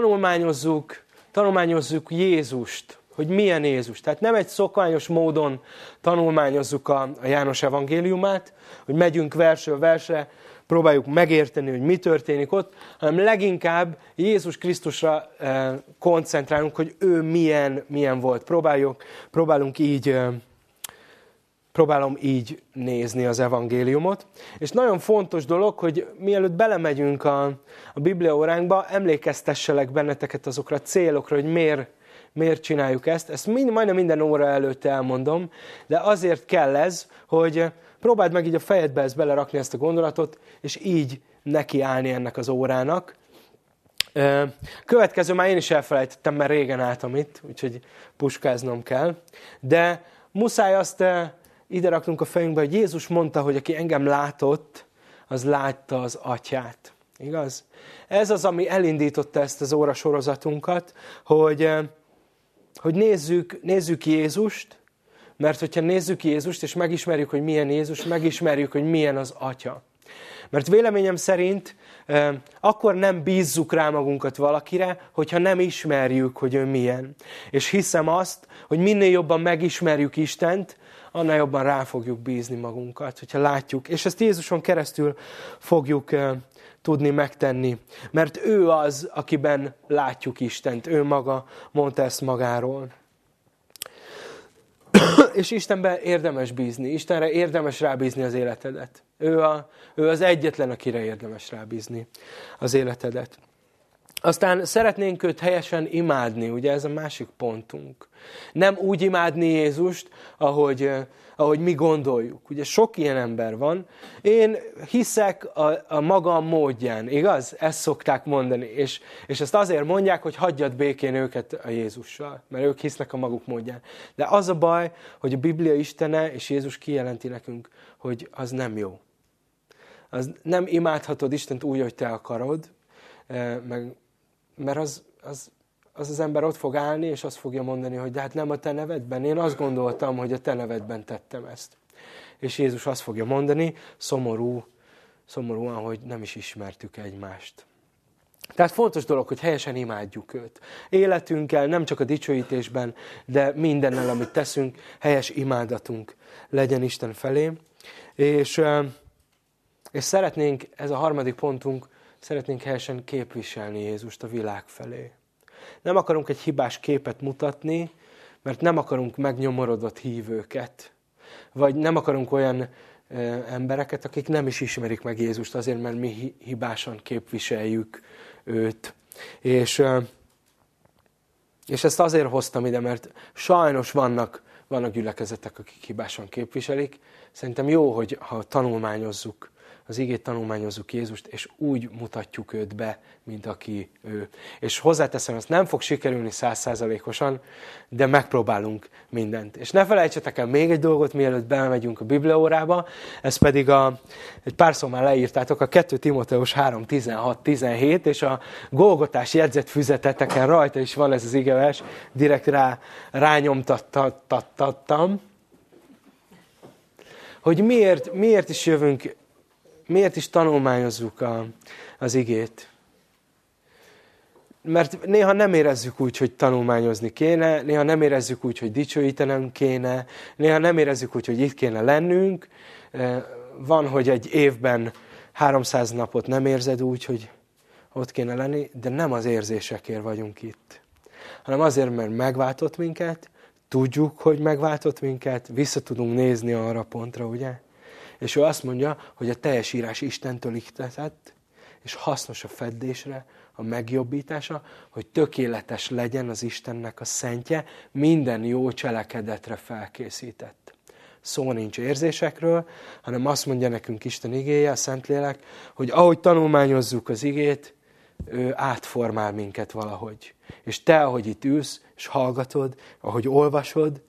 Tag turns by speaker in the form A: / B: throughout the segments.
A: tanulmányozzuk, tanulmányozzuk Jézust, hogy milyen Jézus. Tehát nem egy szokványos módon tanulmányozzuk a, a János evangéliumát, hogy megyünk versről versre, próbáljuk megérteni, hogy mi történik ott, hanem leginkább Jézus Krisztusra eh, koncentrálunk, hogy ő milyen, milyen volt. Próbáljuk, próbálunk így eh, próbálom így nézni az evangéliumot. És nagyon fontos dolog, hogy mielőtt belemegyünk a, a Biblia óránkba, emlékeztesselek benneteket azokra a célokra, hogy miért, miért csináljuk ezt. Ezt mind, majdnem minden óra előtt elmondom, de azért kell ez, hogy próbáld meg így a fejedbe ezt belerakni ezt a gondolatot, és így nekiállni ennek az órának. Következő már én is elfelejtettem, mert régen álltam itt, úgyhogy puskáznom kell. De muszáj azt ide raknunk a fejünkbe, hogy Jézus mondta, hogy aki engem látott, az látta az atyát. Igaz? Ez az, ami elindította ezt az órasorozatunkat, hogy, eh, hogy nézzük, nézzük Jézust, mert hogyha nézzük Jézust, és megismerjük, hogy milyen Jézus, megismerjük, hogy milyen az Atya. Mert véleményem szerint eh, akkor nem bízzuk rá magunkat valakire, hogyha nem ismerjük, hogy ő milyen. És hiszem azt, hogy minél jobban megismerjük Istent, annál jobban rá fogjuk bízni magunkat, hogyha látjuk. És ezt Jézuson keresztül fogjuk tudni megtenni. Mert ő az, akiben látjuk Istent. Ő maga mondta ezt magáról. És Istenbe érdemes bízni. Istenre érdemes rábízni az életedet. Ő, a, ő az egyetlen, akire érdemes rábízni az életedet. Aztán szeretnénk őt helyesen imádni, ugye ez a másik pontunk. Nem úgy imádni Jézust, ahogy, ahogy mi gondoljuk. Ugye sok ilyen ember van. Én hiszek a, a magam módján, igaz? Ezt szokták mondani. És, és ezt azért mondják, hogy hagyjad békén őket a Jézussal, mert ők hisznek a maguk módján. De az a baj, hogy a Biblia Istene és Jézus kijelenti nekünk, hogy az nem jó. Az nem imádhatod Istent úgy, hogy te akarod, meg mert az, az, az az ember ott fog állni, és azt fogja mondani, hogy de hát nem a te nevedben. Én azt gondoltam, hogy a te nevedben tettem ezt. És Jézus azt fogja mondani, szomorú, szomorúan, hogy nem is ismertük egymást. Tehát fontos dolog, hogy helyesen imádjuk őt. Életünkkel, nem csak a dicsőítésben, de mindennel, amit teszünk, helyes imádatunk legyen Isten felé. És, és szeretnénk, ez a harmadik pontunk, Szeretnénk helyesen képviselni Jézust a világ felé. Nem akarunk egy hibás képet mutatni, mert nem akarunk megnyomorodott hívőket. Vagy nem akarunk olyan embereket, akik nem is ismerik meg Jézust azért, mert mi hibásan képviseljük őt. És, és ezt azért hoztam ide, mert sajnos vannak, vannak gyülekezetek, akik hibásan képviselik. Szerintem jó, hogy ha tanulmányozzuk az igét tanulmányozzuk Jézust, és úgy mutatjuk őt be, mint aki ő. És hozzáteszem, ez nem fog sikerülni százszázalékosan, de megpróbálunk mindent. És ne felejtsetek el még egy dolgot, mielőtt belemegyünk a Bibliaórába, ez pedig a, egy pár szó már leírtátok, a 2 Timoteus 3, 16, 17, és a Golgotás jegyzett füzeteteken rajta is van ez az igevers, direkt rá, rányomtattam, hogy miért, miért is jövünk miért is tanulmányozzuk a, az igét? Mert néha nem érezzük úgy, hogy tanulmányozni kéne, néha nem érezzük úgy, hogy dicsőítenem kéne, néha nem érezzük úgy, hogy itt kéne lennünk. Van, hogy egy évben 300 napot nem érzed úgy, hogy ott kéne lenni, de nem az érzésekért vagyunk itt, hanem azért, mert megváltott minket, tudjuk, hogy megváltott minket, vissza tudunk nézni arra pontra, ugye? És ő azt mondja, hogy a teljes írás Istentől iktetett, és hasznos a feddésre, a megjobbítása, hogy tökéletes legyen az Istennek a szentje, minden jó cselekedetre felkészített. Szó nincs érzésekről, hanem azt mondja nekünk Isten igéje, a Szentlélek, hogy ahogy tanulmányozzuk az igét, ő átformál minket valahogy. És te, ahogy itt ülsz, és hallgatod, ahogy olvasod,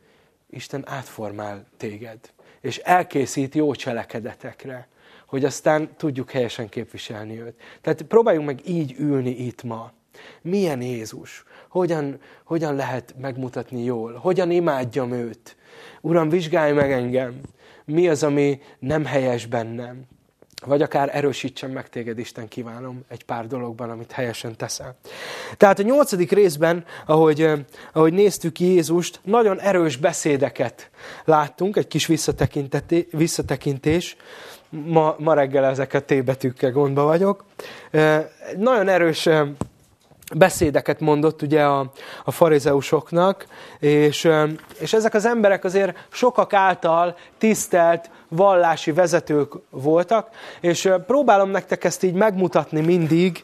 A: Isten átformál téged és elkészít jó cselekedetekre, hogy aztán tudjuk helyesen képviselni őt. Tehát próbáljunk meg így ülni itt ma. Milyen Jézus? Hogyan, hogyan lehet megmutatni jól? Hogyan imádjam őt? Uram, vizsgálj meg engem! Mi az, ami nem helyes bennem? Vagy akár erősítsen meg téged, Isten kívánom, egy pár dologban, amit helyesen teszel. Tehát a nyolcadik részben, ahogy, ahogy néztük Jézust, nagyon erős beszédeket láttunk, egy kis visszatekintés. Ma, ma reggel ezeket tébetűkkel gondba vagyok. Nagyon erős beszédeket mondott ugye a, a farizeusoknak, és, és ezek az emberek azért sokak által tisztelt vallási vezetők voltak, és próbálom nektek ezt így megmutatni mindig,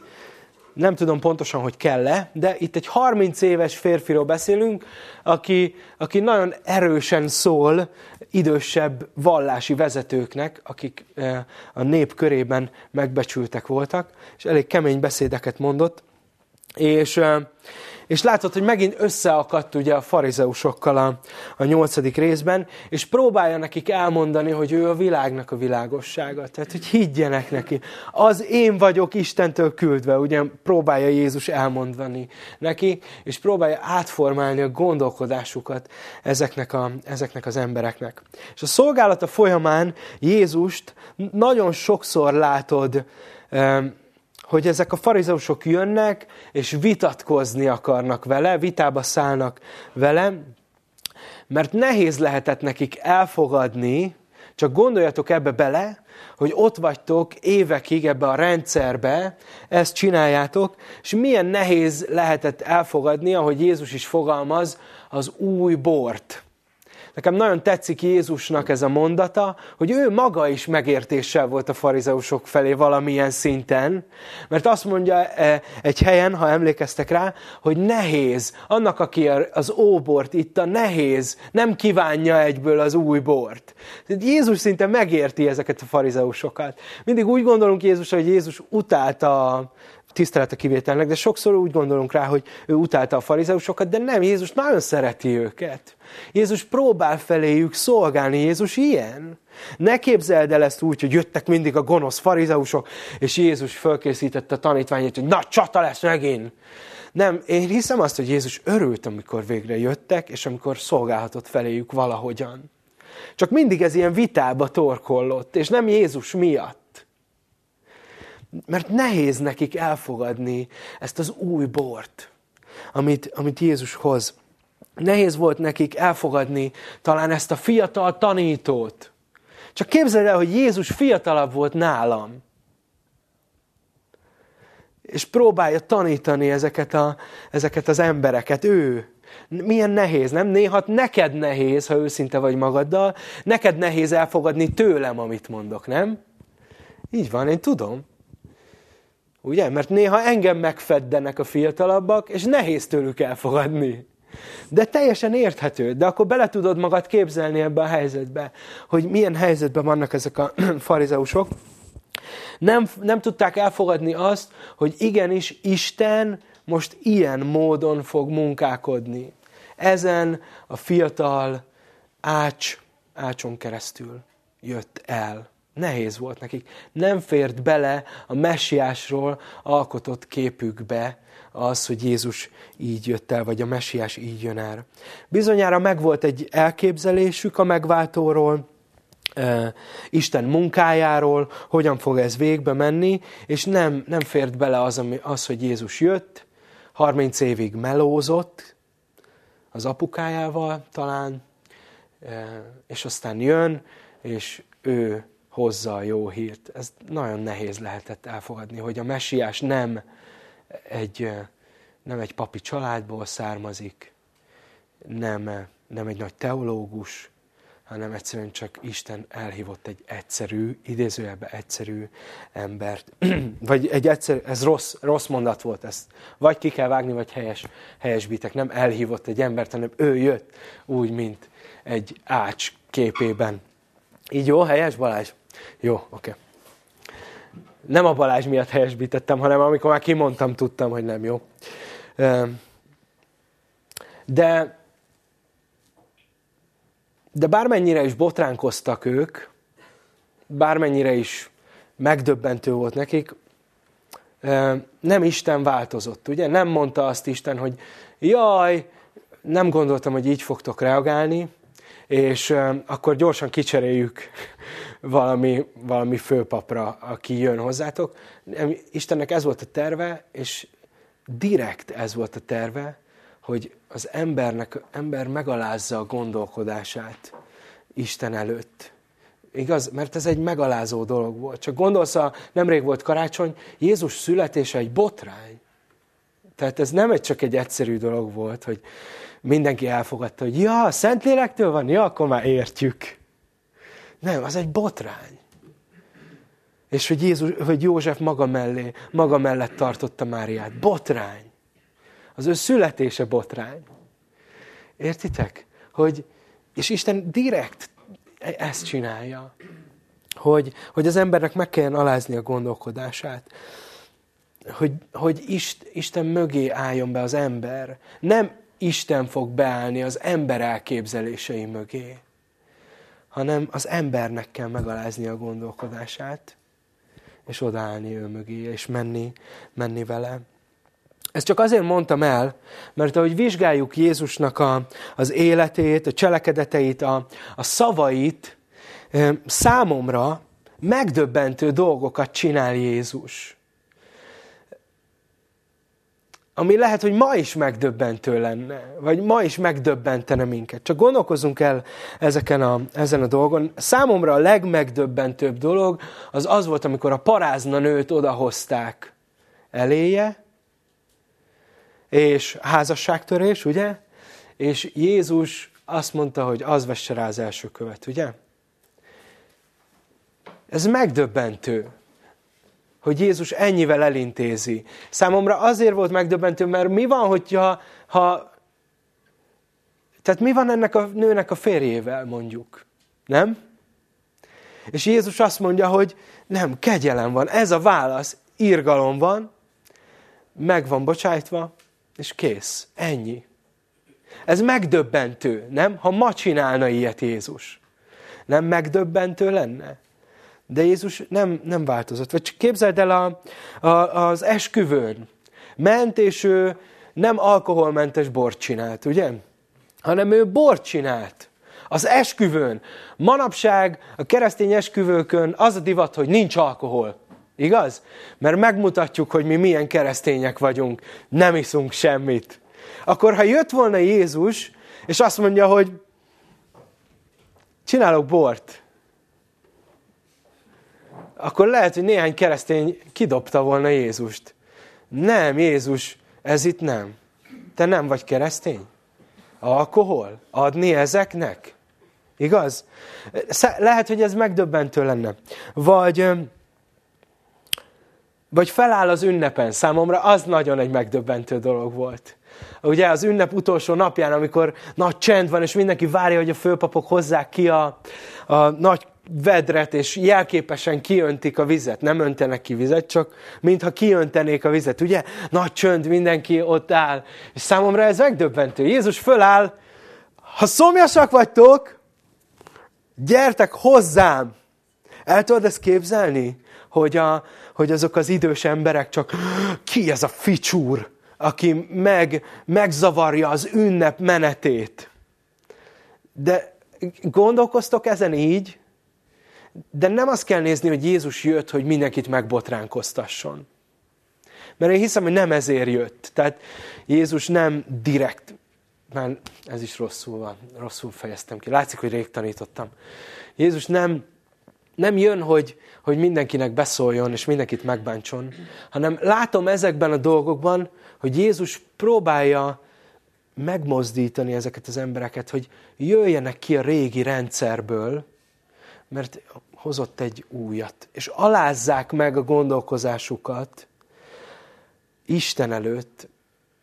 A: nem tudom pontosan, hogy kell-e, de itt egy 30 éves férfiról beszélünk, aki, aki nagyon erősen szól idősebb vallási vezetőknek, akik a nép körében megbecsültek voltak, és elég kemény beszédeket mondott. És, és látod, hogy megint összeakadt ugye a farizeusokkal a, a nyolcadik részben, és próbálja nekik elmondani, hogy ő a világnak a világossága. Tehát, hogy higgyenek neki. Az én vagyok Istentől küldve, ugye próbálja Jézus elmondani neki, és próbálja átformálni a gondolkodásukat ezeknek, a, ezeknek az embereknek. És a szolgálata folyamán Jézust nagyon sokszor látod, hogy ezek a farizeusok jönnek, és vitatkozni akarnak vele, vitába szállnak vele, mert nehéz lehetett nekik elfogadni, csak gondoljatok ebbe bele, hogy ott vagytok évekig ebbe a rendszerbe, ezt csináljátok, és milyen nehéz lehetett elfogadni, ahogy Jézus is fogalmaz, az új bort. Nekem nagyon tetszik Jézusnak ez a mondata, hogy ő maga is megértéssel volt a farizeusok felé valamilyen szinten, mert azt mondja e, egy helyen, ha emlékeztek rá, hogy nehéz, annak, aki az óbort itta, nehéz, nem kívánja egyből az új bort. Jézus szinte megérti ezeket a farizeusokat. Mindig úgy gondolunk Jézus, hogy Jézus utálta tisztelet a kivételnek, de sokszor úgy gondolunk rá, hogy ő utálta a farizeusokat, de nem, Jézus nagyon szereti őket. Jézus próbál feléjük szolgálni, Jézus ilyen. Ne képzeld el ezt úgy, hogy jöttek mindig a gonosz farizeusok, és Jézus fölkészítette a tanítványait, hogy na, csata lesz megint. Nem, én hiszem azt, hogy Jézus örült, amikor végre jöttek, és amikor szolgálhatott feléjük valahogyan. Csak mindig ez ilyen vitába torkollott, és nem Jézus miatt. Mert nehéz nekik elfogadni ezt az új bort, amit, amit Jézus hoz. Nehéz volt nekik elfogadni talán ezt a fiatal tanítót. Csak képzeld el, hogy Jézus fiatalabb volt nálam. És próbálja tanítani ezeket, a, ezeket az embereket. Ő. Milyen nehéz, nem? Néha neked nehéz, ha őszinte vagy magaddal, neked nehéz elfogadni tőlem, amit mondok, nem? Így van, én tudom. Ugye? Mert néha engem megfeddenek a fiatalabbak, és nehéz tőlük elfogadni. De teljesen érthető. De akkor bele tudod magad képzelni ebbe a helyzetbe, hogy milyen helyzetben vannak ezek a farizeusok. Nem, nem tudták elfogadni azt, hogy igenis Isten most ilyen módon fog munkálkodni. Ezen a fiatal ács, ácson keresztül jött el. Nehéz volt nekik. Nem fért bele a messiásról alkotott képükbe az, hogy Jézus így jött el, vagy a messiás így jön el. Bizonyára megvolt egy elképzelésük a megváltóról, Isten munkájáról, hogyan fog ez végbe menni, és nem, nem fért bele az, az, hogy Jézus jött, 30 évig melózott az apukájával talán, és aztán jön, és ő hozza a jó hírt. Ez nagyon nehéz lehetett elfogadni, hogy a messiás nem egy, nem egy papi családból származik, nem, nem egy nagy teológus, hanem egyszerűen csak Isten elhívott egy egyszerű, idézőjelben egyszerű embert. vagy egy egyszerű, ez rossz, rossz mondat volt, ezt vagy ki kell vágni, vagy helyes, helyesbítek. Nem elhívott egy embert, hanem ő jött úgy, mint egy ács képében. Így jó, helyes Balázs? Jó, oké. Okay. Nem a Balázs miatt helyesbítettem, hanem amikor már kimondtam, tudtam, hogy nem jó. De, de bármennyire is botránkoztak ők, bármennyire is megdöbbentő volt nekik, nem Isten változott, ugye? Nem mondta azt Isten, hogy jaj, nem gondoltam, hogy így fogtok reagálni, és akkor gyorsan kicseréljük valami, valami főpapra, aki jön hozzátok. Istennek ez volt a terve, és direkt ez volt a terve, hogy az embernek, ember megalázza a gondolkodását Isten előtt. Igaz? Mert ez egy megalázó dolog volt. Csak gondolsz, a, nemrég volt karácsony, Jézus születése egy botrány. Tehát ez nem egy csak egy egyszerű dolog volt, hogy mindenki elfogadta, hogy ja, Szentlélektől van, ja, akkor már értjük. Nem, az egy botrány. És hogy, Jézus, hogy József maga mellé, maga mellett tartotta Máriát. Botrány. Az ő születése botrány. Értitek? Hogy, és Isten direkt ezt csinálja. Hogy, hogy az embernek meg kelljen alázni a gondolkodását. Hogy, hogy Isten mögé álljon be az ember. Nem Isten fog beállni az ember elképzelései mögé, hanem az embernek kell megalázni a gondolkodását, és odaállni ő mögé, és menni, menni vele. Ezt csak azért mondtam el, mert ahogy vizsgáljuk Jézusnak a, az életét, a cselekedeteit, a, a szavait, számomra megdöbbentő dolgokat csinál Jézus. Ami lehet, hogy ma is megdöbbentő lenne, vagy ma is megdöbbentene minket. Csak gondolkozunk el ezeken a, ezen a dolgon. Számomra a legmegdöbbentőbb dolog az az volt, amikor a parázna nőt odahozták eléje, és házasságtörés, ugye? És Jézus azt mondta, hogy az vesse rá az első követ, ugye? Ez megdöbbentő, hogy Jézus ennyivel elintézi. Számomra azért volt megdöbbentő, mert mi van, hogyha ha, tehát mi van ennek a nőnek a férjével, mondjuk? Nem? És Jézus azt mondja, hogy nem, kegyelem van, ez a válasz, írgalom van, meg van bocsájtva, és kész. Ennyi. Ez megdöbbentő, nem? Ha ma csinálna ilyet Jézus. Nem megdöbbentő lenne? De Jézus nem, nem változott. Vagy képzeld el a, a, az esküvőn. Ment, és ő nem alkoholmentes bort csinált, ugye? Hanem ő bort csinált. Az esküvőn. Manapság a keresztény esküvőkön az a divat, hogy nincs alkohol. Igaz? Mert megmutatjuk, hogy mi milyen keresztények vagyunk. Nem iszunk semmit. Akkor, ha jött volna Jézus, és azt mondja, hogy csinálok bort, akkor lehet, hogy néhány keresztény kidobta volna Jézust. Nem, Jézus, ez itt nem. Te nem vagy keresztény? Alkohol? Adni ezeknek? Igaz? Lehet, hogy ez megdöbbentő lenne. Vagy vagy feláll az ünnepen. Számomra az nagyon egy megdöbbentő dolog volt. Ugye az ünnep utolsó napján, amikor nagy csend van, és mindenki várja, hogy a főpapok hozzák ki a, a nagy vedret, és jelképesen kiöntik a vizet. Nem öntenek ki vizet, csak mintha kiöntenék a vizet. Ugye? Nagy csönd, mindenki ott áll. És számomra ez megdöbbentő. Jézus föláll, ha szomjasak vagytok, gyertek hozzám. El tudod ezt képzelni? Hogy a, hogy azok az idős emberek csak ki ez a ficsúr, aki meg, megzavarja az ünnep menetét. De gondolkoztok ezen így, de nem azt kell nézni, hogy Jézus jött, hogy mindenkit megbotránkoztasson. Mert én hiszem, hogy nem ezért jött. Tehát Jézus nem direkt, már ez is rosszul van, rosszul fejeztem ki. Látszik, hogy rég tanítottam. Jézus nem, nem jön, hogy, hogy mindenkinek beszóljon, és mindenkit megbántson, hanem látom ezekben a dolgokban, hogy Jézus próbálja megmozdítani ezeket az embereket, hogy jöjjenek ki a régi rendszerből, mert hozott egy újat, és alázzák meg a gondolkozásukat Isten előtt,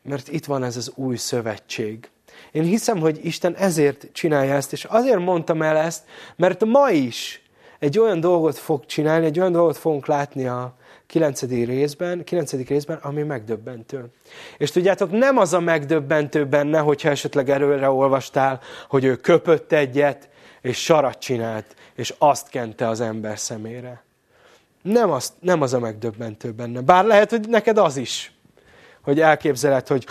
A: mert itt van ez az új szövetség. Én hiszem, hogy Isten ezért csinálja ezt, és azért mondtam el ezt, mert ma is egy olyan dolgot fog csinálni, egy olyan dolgot fogunk látni a 9. részben, 9. részben, ami megdöbbentő. És tudjátok, nem az a megdöbbentő benne, hogyha esetleg erőre olvastál, hogy ő köpött egyet, és sarat csinált, és azt kente az ember szemére. Nem az, nem az a megdöbbentő benne. Bár lehet, hogy neked az is. hogy elképzeled, hogy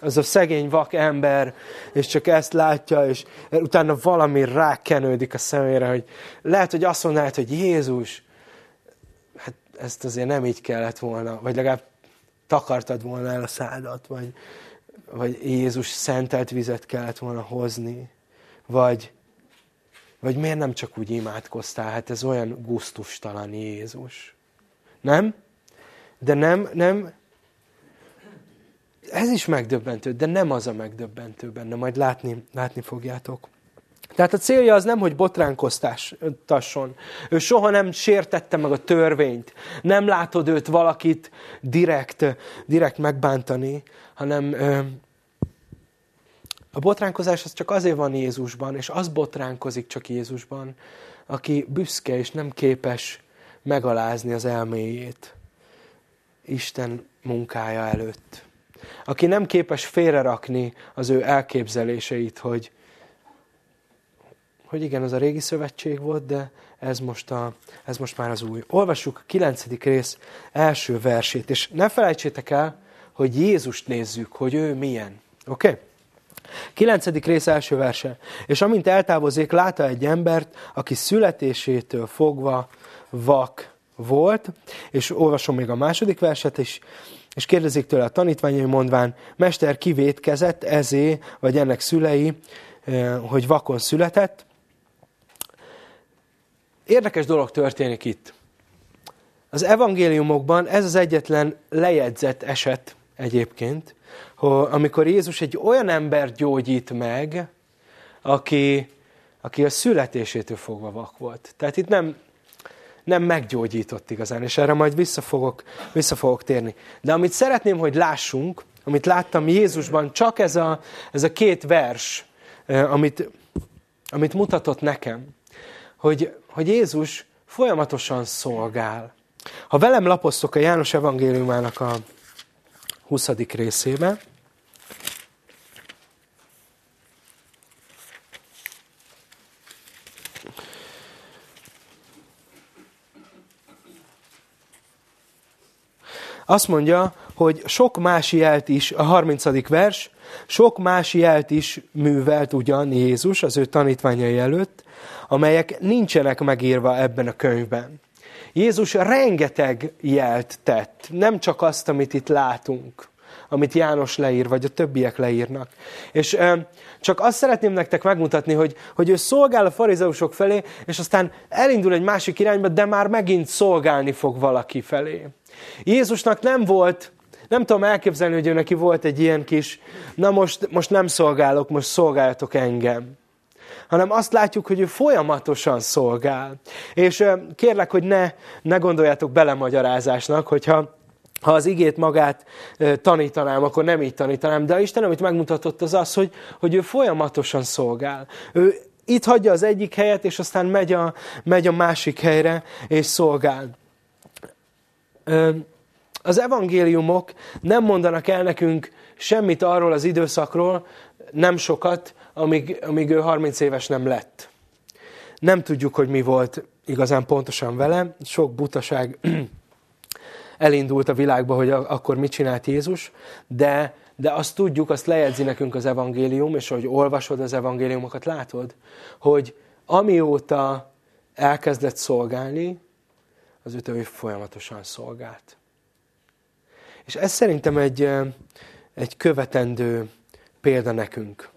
A: az a szegény vak ember, és csak ezt látja, és utána valami rákenődik a szemére, hogy lehet, hogy azt mondanád, hogy Jézus, hát ezt azért nem így kellett volna, vagy legalább takartad volna el a szádat, vagy, vagy Jézus szentelt vizet kellett volna hozni, vagy, vagy miért nem csak úgy imádkoztál? Hát ez olyan gusztustalan Jézus. Nem? De nem, nem, ez is megdöbbentő, de nem az a megdöbbentő benne, majd látni, látni fogjátok. Tehát a célja az nem, hogy botránkoztasson. Ő soha nem sértette meg a törvényt. Nem látod őt valakit direkt, direkt megbántani, hanem a botránkozás az csak azért van Jézusban, és az botránkozik csak Jézusban, aki büszke és nem képes megalázni az elméjét Isten munkája előtt. Aki nem képes félrerakni az ő elképzeléseit, hogy, hogy igen, az a régi szövetség volt, de ez most, a, ez most már az új. Olvassuk a kilencedik rész első versét, és ne felejtsétek el, hogy Jézust nézzük, hogy ő milyen. Oké? Okay? Kilencedik rész első verse. És amint eltávozik, látta egy embert, aki születésétől fogva vak volt, és olvasom még a második verset is, és kérdezik tőle a tanítványai mondván, Mester kivétkezett ezé, vagy ennek szülei, eh, hogy vakon született. Érdekes dolog történik itt. Az evangéliumokban ez az egyetlen lejegyzett eset egyébként, amikor Jézus egy olyan embert gyógyít meg, aki, aki a születésétől fogva vak volt. Tehát itt nem, nem meggyógyított igazán, és erre majd vissza fogok, vissza fogok térni. De amit szeretném, hogy lássunk, amit láttam Jézusban, csak ez a, ez a két vers, amit, amit mutatott nekem, hogy, hogy Jézus folyamatosan szolgál. Ha velem lapoztok a János evangéliumának a 20. részébe, Azt mondja, hogy sok más jelt is, a 30. vers, sok más jelt is művelt ugyan Jézus az ő tanítványai előtt, amelyek nincsenek megírva ebben a könyvben. Jézus rengeteg jelt tett, nem csak azt, amit itt látunk, amit János leír, vagy a többiek leírnak. És csak azt szeretném nektek megmutatni, hogy, hogy ő szolgál a farizeusok felé, és aztán elindul egy másik irányba, de már megint szolgálni fog valaki felé. Jézusnak nem volt, nem tudom elképzelni, hogy ő neki volt egy ilyen kis, na most, most nem szolgálok, most szolgáljatok engem hanem azt látjuk, hogy ő folyamatosan szolgál. És kérlek, hogy ne, ne gondoljátok belemagyarázásnak, hogyha ha az igét magát tanítanám, akkor nem így tanítanám, de Isten, amit megmutatott, az az, hogy, hogy ő folyamatosan szolgál. Ő itt hagyja az egyik helyet, és aztán megy a, megy a másik helyre, és szolgál. Az evangéliumok nem mondanak el nekünk semmit arról az időszakról, nem sokat, amíg, amíg ő 30 éves nem lett. Nem tudjuk, hogy mi volt igazán pontosan vele. Sok butaság elindult a világba, hogy akkor mit csinált Jézus, de, de azt tudjuk, azt lejegyzi nekünk az evangélium, és hogy olvasod az evangéliumokat, látod, hogy amióta elkezdett szolgálni, az ő folyamatosan szolgált. És ez szerintem egy, egy követendő példa nekünk.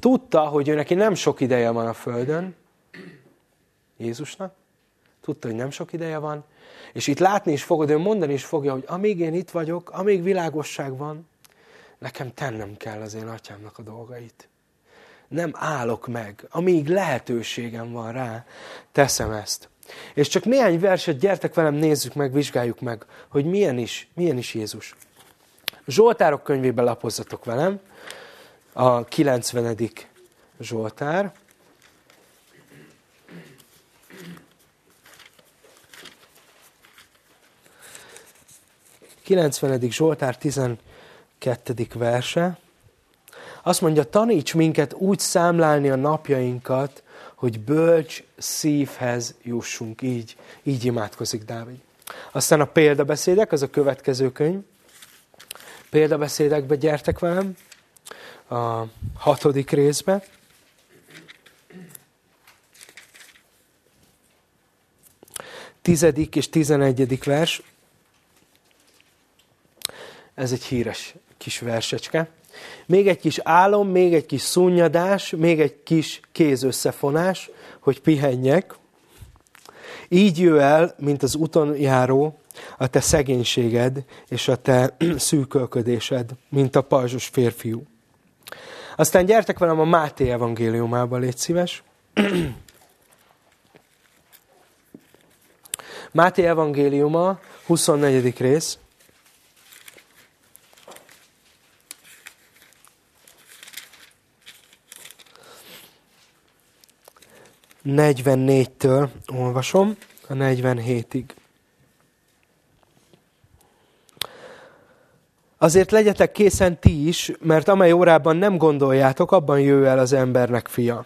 A: Tudta, hogy ő neki nem sok ideje van a Földön, Jézusnak, tudta, hogy nem sok ideje van, és itt látni is fogod, ő mondani is fogja, hogy amíg én itt vagyok, amíg világosság van, nekem tennem kell az én atyámnak a dolgait. Nem állok meg, amíg lehetőségem van rá, teszem ezt. És csak néhány verset, gyertek velem, nézzük meg, vizsgáljuk meg, hogy milyen is, milyen is Jézus. Zsoltárok könyvébe lapozzatok velem, a 90. Zsoltár. 90. Zsoltár 12. verse. Azt mondja, taníts minket úgy számlálni a napjainkat, hogy bölcs szívhez jussunk. Így, így imádkozik Dávid. Aztán a példabeszédek, az a következő könyv. példabeszédekbe gyertek velem, a hatodik részbe. Tizedik és tizenegyedik vers. Ez egy híres kis versecske. Még egy kis álom, még egy kis szunnyadás, még egy kis kézösszefonás, hogy pihenjek. Így jöjj el, mint az úton járó, a te szegénységed és a te szűkölködésed, mint a pajzsos férfiú. Aztán gyertek velem a Máté evangéliumába, légy szíves. Máté evangéliuma, 24. rész. 44-től olvasom a 47-ig. Azért legyetek készen ti is, mert amely órában nem gondoljátok, abban jöjj el az embernek fia.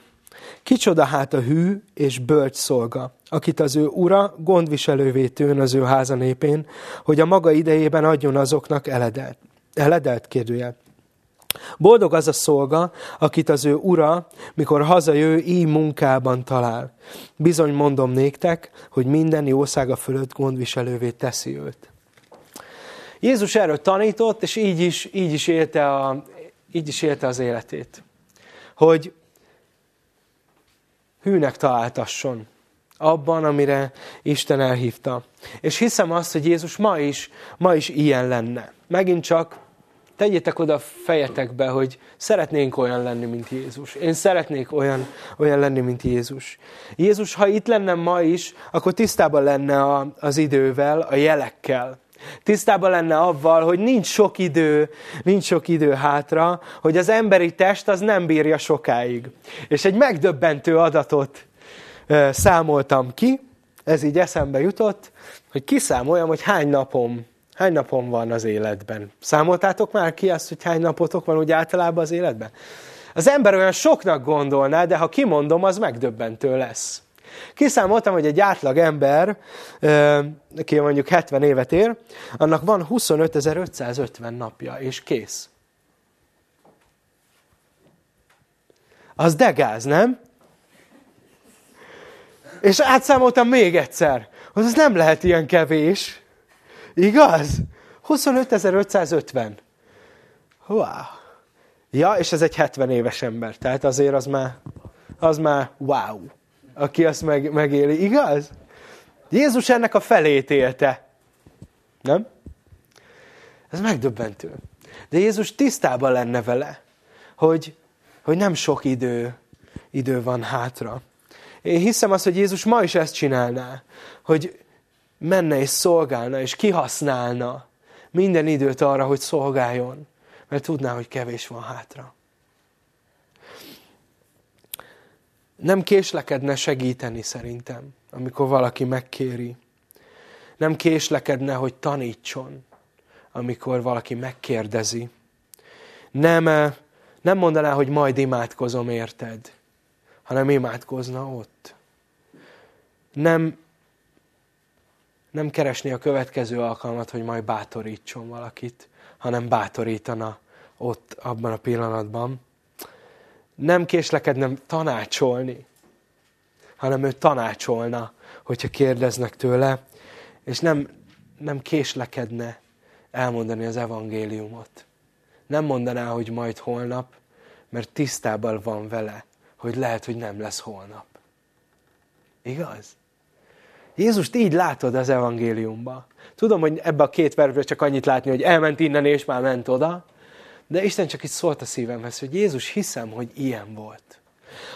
A: Kicsoda hát a hű és bölcs szolga, akit az ő ura gondviselővé tűn az ő háza népén, hogy a maga idejében adjon azoknak eledelt. Eledelt kérdőjel. Boldog az a szolga, akit az ő ura, mikor hazajő, így munkában talál. Bizony mondom néktek, hogy minden jószága fölött gondviselővé teszi őt. Jézus erről tanított, és így is, így is, élte, a, így is élte az életét. Hogy hűnek találtasson abban, amire Isten elhívta. És hiszem azt, hogy Jézus ma is, ma is ilyen lenne. Megint csak tegyétek oda a fejetekbe, hogy szeretnénk olyan lenni, mint Jézus. Én szeretnék olyan, olyan lenni, mint Jézus. Jézus, ha itt lenne ma is, akkor tisztában lenne a, az idővel, a jelekkel. Tisztában lenne avval, hogy nincs sok idő, nincs sok idő hátra, hogy az emberi test az nem bírja sokáig. És egy megdöbbentő adatot számoltam ki, ez így eszembe jutott, hogy kiszámoljam, hogy hány napom Hány napon van az életben? Számoltátok már ki azt, hogy hány napotok van úgy általában az életben? Az ember olyan soknak gondolná, de ha kimondom, az megdöbbentő lesz. Kiszámoltam, hogy egy átlag ember, aki mondjuk 70 évet ér, annak van 25.550 napja, és kész. Az degáz, nem? És átszámoltam még egyszer, hogy az nem lehet ilyen kevés. Igaz? 25.550. Wow. Ja, és ez egy 70 éves ember, tehát azért az már, az már wow, aki azt meg, megéli. Igaz? Jézus ennek a felét élte. Nem? Ez megdöbbentő. De Jézus tisztában lenne vele, hogy, hogy nem sok idő, idő van hátra. Én hiszem azt, hogy Jézus ma is ezt csinálná, hogy menne és szolgálna, és kihasználna minden időt arra, hogy szolgáljon, mert tudná, hogy kevés van hátra. Nem késlekedne segíteni szerintem, amikor valaki megkéri. Nem késlekedne, hogy tanítson, amikor valaki megkérdezi. Nem, eh, nem mondaná, hogy majd imádkozom, érted? Hanem imádkozna ott. Nem nem keresni a következő alkalmat, hogy majd bátorítson valakit, hanem bátorítana ott, abban a pillanatban. Nem késlekednem tanácsolni, hanem ő tanácsolna, hogyha kérdeznek tőle, és nem, nem késlekedne elmondani az evangéliumot. Nem mondaná, hogy majd holnap, mert tisztában van vele, hogy lehet, hogy nem lesz holnap. Igaz? Jézust így látod az evangéliumban. Tudom, hogy ebbe a két versben csak annyit látni, hogy elment innen és már ment oda, de Isten csak itt szólt a szívemhez, hogy Jézus hiszem, hogy ilyen volt.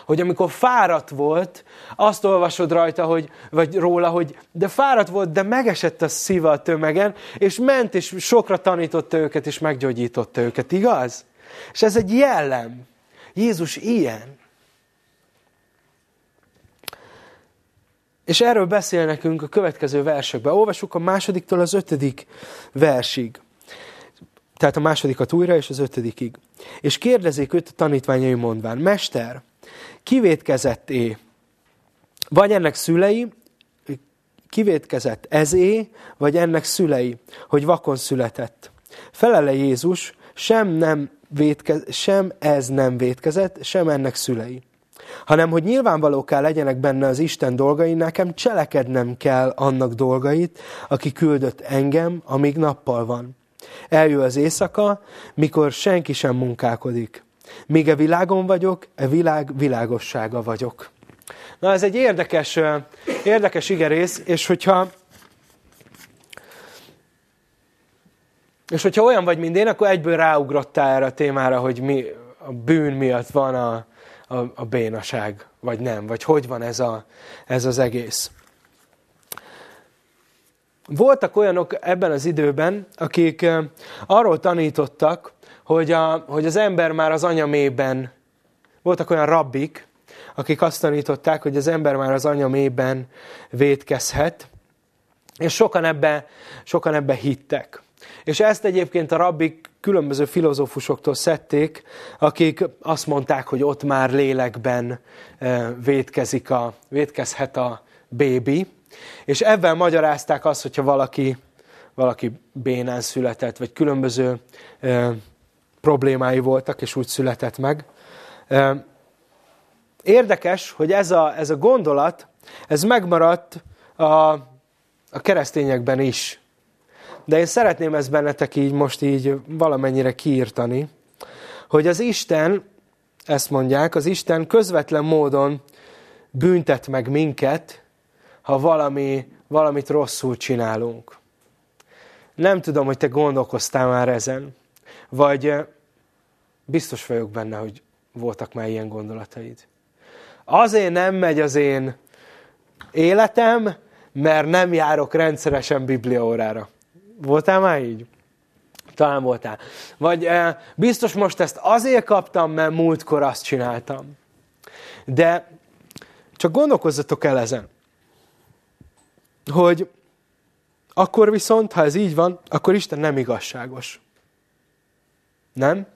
A: Hogy amikor fáradt volt, azt olvasod rajta, hogy, vagy róla, hogy de fáradt volt, de megesett a szíve a tömegen, és ment, és sokra tanította őket, és meggyógyította őket, igaz? És ez egy jellem. Jézus ilyen. És erről beszél nekünk a következő versekben. Olvassuk a másodiktól az ötödik versig. Tehát a másodikat újra, és az ötödikig. És kérdezik őt a tanítványai mondván, Mester, kivétkezett-é? Vagy ennek szülei, kivétkezett ezé, vagy ennek szülei, hogy vakon született? Felele Jézus, sem, nem vétkez, sem ez nem vétkezett, sem ennek szülei. Hanem, hogy nyilvánvaló kell legyenek benne az Isten dolgai, nekem cselekednem kell annak dolgait, aki küldött engem, amíg nappal van. Eljön az éjszaka, mikor senki sem munkálkodik. Míg a e világon vagyok, a e világ világossága vagyok. Na ez egy érdekes, érdekes igerész, és hogyha és hogyha olyan vagy, mint én, akkor egyből ráugrottál erre a témára, hogy mi a bűn miatt van a, a, a bénaság, vagy nem, vagy hogy van ez, a, ez az egész. Voltak olyanok ebben az időben, akik arról tanítottak, hogy, a, hogy az ember már az anyamében, voltak olyan rabbik, akik azt tanították, hogy az ember már az anyamében vétkezhet, és sokan ebbe, sokan ebbe hittek. És ezt egyébként a rabbik különböző filozófusoktól szedték, akik azt mondták, hogy ott már lélekben vétkezik a, vétkezhet a bébi, és ebben magyarázták azt, hogyha valaki, valaki bénán született, vagy különböző e, problémái voltak, és úgy született meg. E, érdekes, hogy ez a, ez a gondolat, ez megmaradt a, a keresztényekben is. De én szeretném ezt bennetek így most így valamennyire kiírtani, hogy az Isten, ezt mondják, az Isten közvetlen módon büntet meg minket, ha valami, valamit rosszul csinálunk. Nem tudom, hogy te gondolkoztál már ezen, vagy eh, biztos vagyok benne, hogy voltak már ilyen gondolataid. Azért nem megy az én életem, mert nem járok rendszeresen bibliaórára. Voltál már így? Talán voltál. Vagy eh, biztos most ezt azért kaptam, mert múltkor azt csináltam. De csak gondolkozzatok el ezen hogy akkor viszont, ha ez így van, akkor Isten nem igazságos. Nem?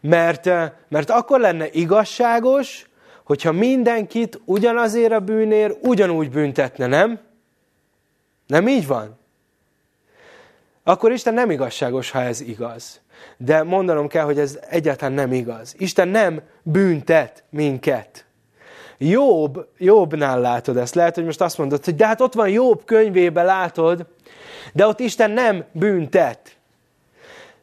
A: Mert, eh, mert akkor lenne igazságos, hogyha mindenkit ugyanazért a bűnér ugyanúgy büntetne, nem? Nem így van? Akkor Isten nem igazságos, ha ez igaz. De mondanom kell, hogy ez egyáltalán nem igaz. Isten nem büntet minket. Jobb, Jobbnál látod ezt. Lehet, hogy most azt mondod, hogy de hát ott van Jobb könyvében látod, de ott Isten nem büntet.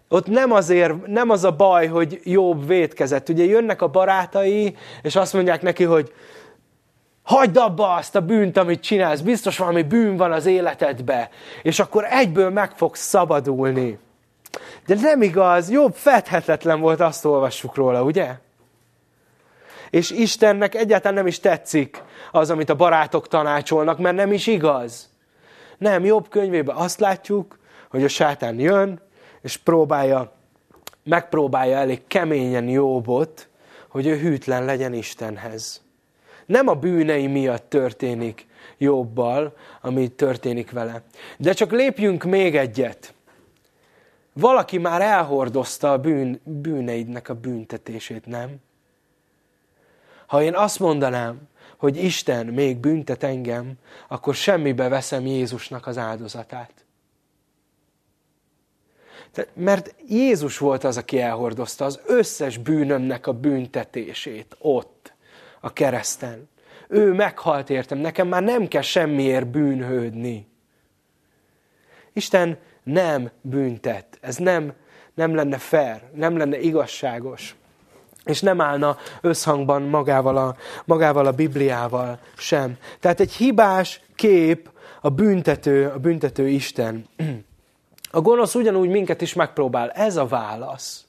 A: Ott nem azért, nem az a baj, hogy Jobb vétkezett. Ugye jönnek a barátai, és azt mondják neki, hogy hagyd abba azt a bűnt, amit csinálsz, biztos valami bűn van az életedbe, és akkor egyből meg fogsz szabadulni. De nem igaz, jobb fedhetetlen volt, azt olvassuk róla, ugye? És Istennek egyáltalán nem is tetszik az, amit a barátok tanácsolnak, mert nem is igaz. Nem, jobb könyvében azt látjuk, hogy a sátán jön, és próbálja, megpróbálja elég keményen Jobbot, hogy ő hűtlen legyen Istenhez. Nem a bűnei miatt történik Jobbal, ami történik vele. De csak lépjünk még egyet. Valaki már elhordozta a bűn, bűneidnek a büntetését, nem? Ha én azt mondanám, hogy Isten még büntet engem, akkor semmibe veszem Jézusnak az áldozatát. Mert Jézus volt az, aki elhordozta az összes bűnömnek a büntetését ott, a kereszten. Ő meghalt értem, nekem már nem kell semmiért bűnhődni. Isten nem büntet, ez nem, nem lenne fair, nem lenne igazságos és nem állna összhangban magával a, magával a Bibliával sem. Tehát egy hibás kép a büntető, a büntető Isten. A gonosz ugyanúgy minket is megpróbál. Ez a válasz.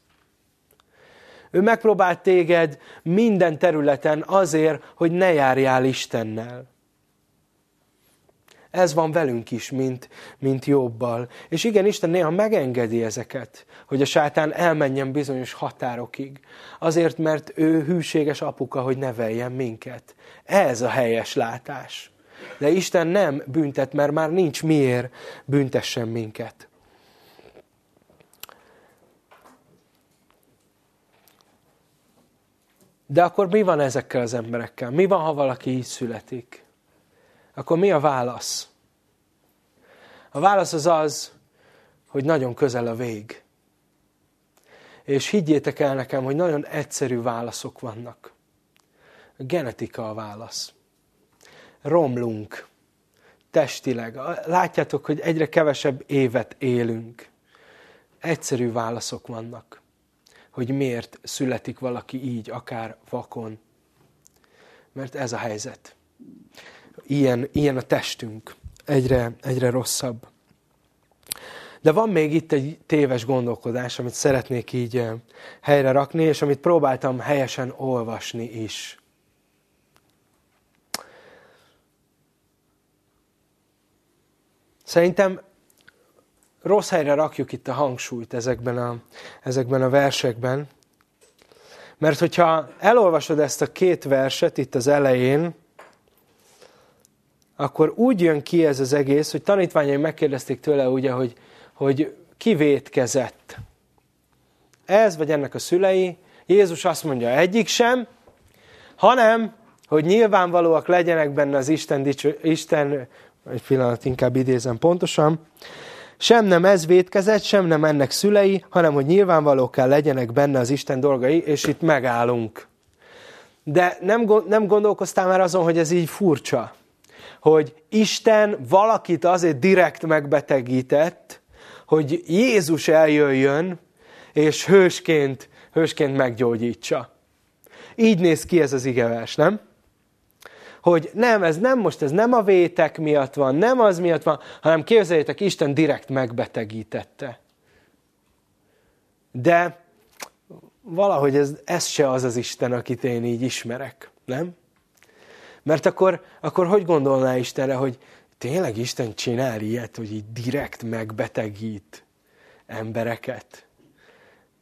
A: Ő megpróbál téged minden területen azért, hogy ne járjál Istennel. Ez van velünk is, mint, mint jobbal. És igen, Isten néha megengedi ezeket, hogy a sátán elmenjen bizonyos határokig. Azért, mert ő hűséges apuka, hogy neveljen minket. Ez a helyes látás. De Isten nem büntet, mert már nincs miért büntessen minket. De akkor mi van ezekkel az emberekkel? Mi van, ha valaki így születik? Akkor mi a válasz? A válasz az az, hogy nagyon közel a vég. És higgyétek el nekem, hogy nagyon egyszerű válaszok vannak. A genetika a válasz. Romlunk testileg. Látjátok, hogy egyre kevesebb évet élünk. Egyszerű válaszok vannak, hogy miért születik valaki így, akár vakon. Mert ez a helyzet. Ilyen, ilyen a testünk. Egyre, egyre rosszabb. De van még itt egy téves gondolkodás, amit szeretnék így eh, helyre rakni, és amit próbáltam helyesen olvasni is. Szerintem rossz helyre rakjuk itt a hangsúlyt ezekben a, ezekben a versekben. Mert hogyha elolvasod ezt a két verset itt az elején, akkor úgy jön ki ez az egész, hogy tanítványai megkérdezték tőle ugye, hogy, hogy ki vétkezett. Ez vagy ennek a szülei. Jézus azt mondja, egyik sem, hanem, hogy nyilvánvalóak legyenek benne az Isten, dicső, Isten egy pillanat inkább idézem pontosan, sem nem ez vétkezett, sem nem ennek szülei, hanem hogy nyilvánvaló kell legyenek benne az Isten dolgai, és itt megállunk. De nem, nem gondolkoztál már azon, hogy ez így furcsa, hogy Isten valakit azért direkt megbetegített, hogy Jézus eljöjjön, és hősként, hősként meggyógyítsa. Így néz ki ez az igevers, nem? hogy nem, ez nem most, ez nem a vétek miatt van, nem az miatt van, hanem képzeljétek, Isten direkt megbetegítette. De valahogy ez, ez se az az Isten, akit én így ismerek, nem? Mert akkor, akkor hogy gondolná Istenre, hogy tényleg Isten csinál ilyet, hogy így direkt megbetegít embereket?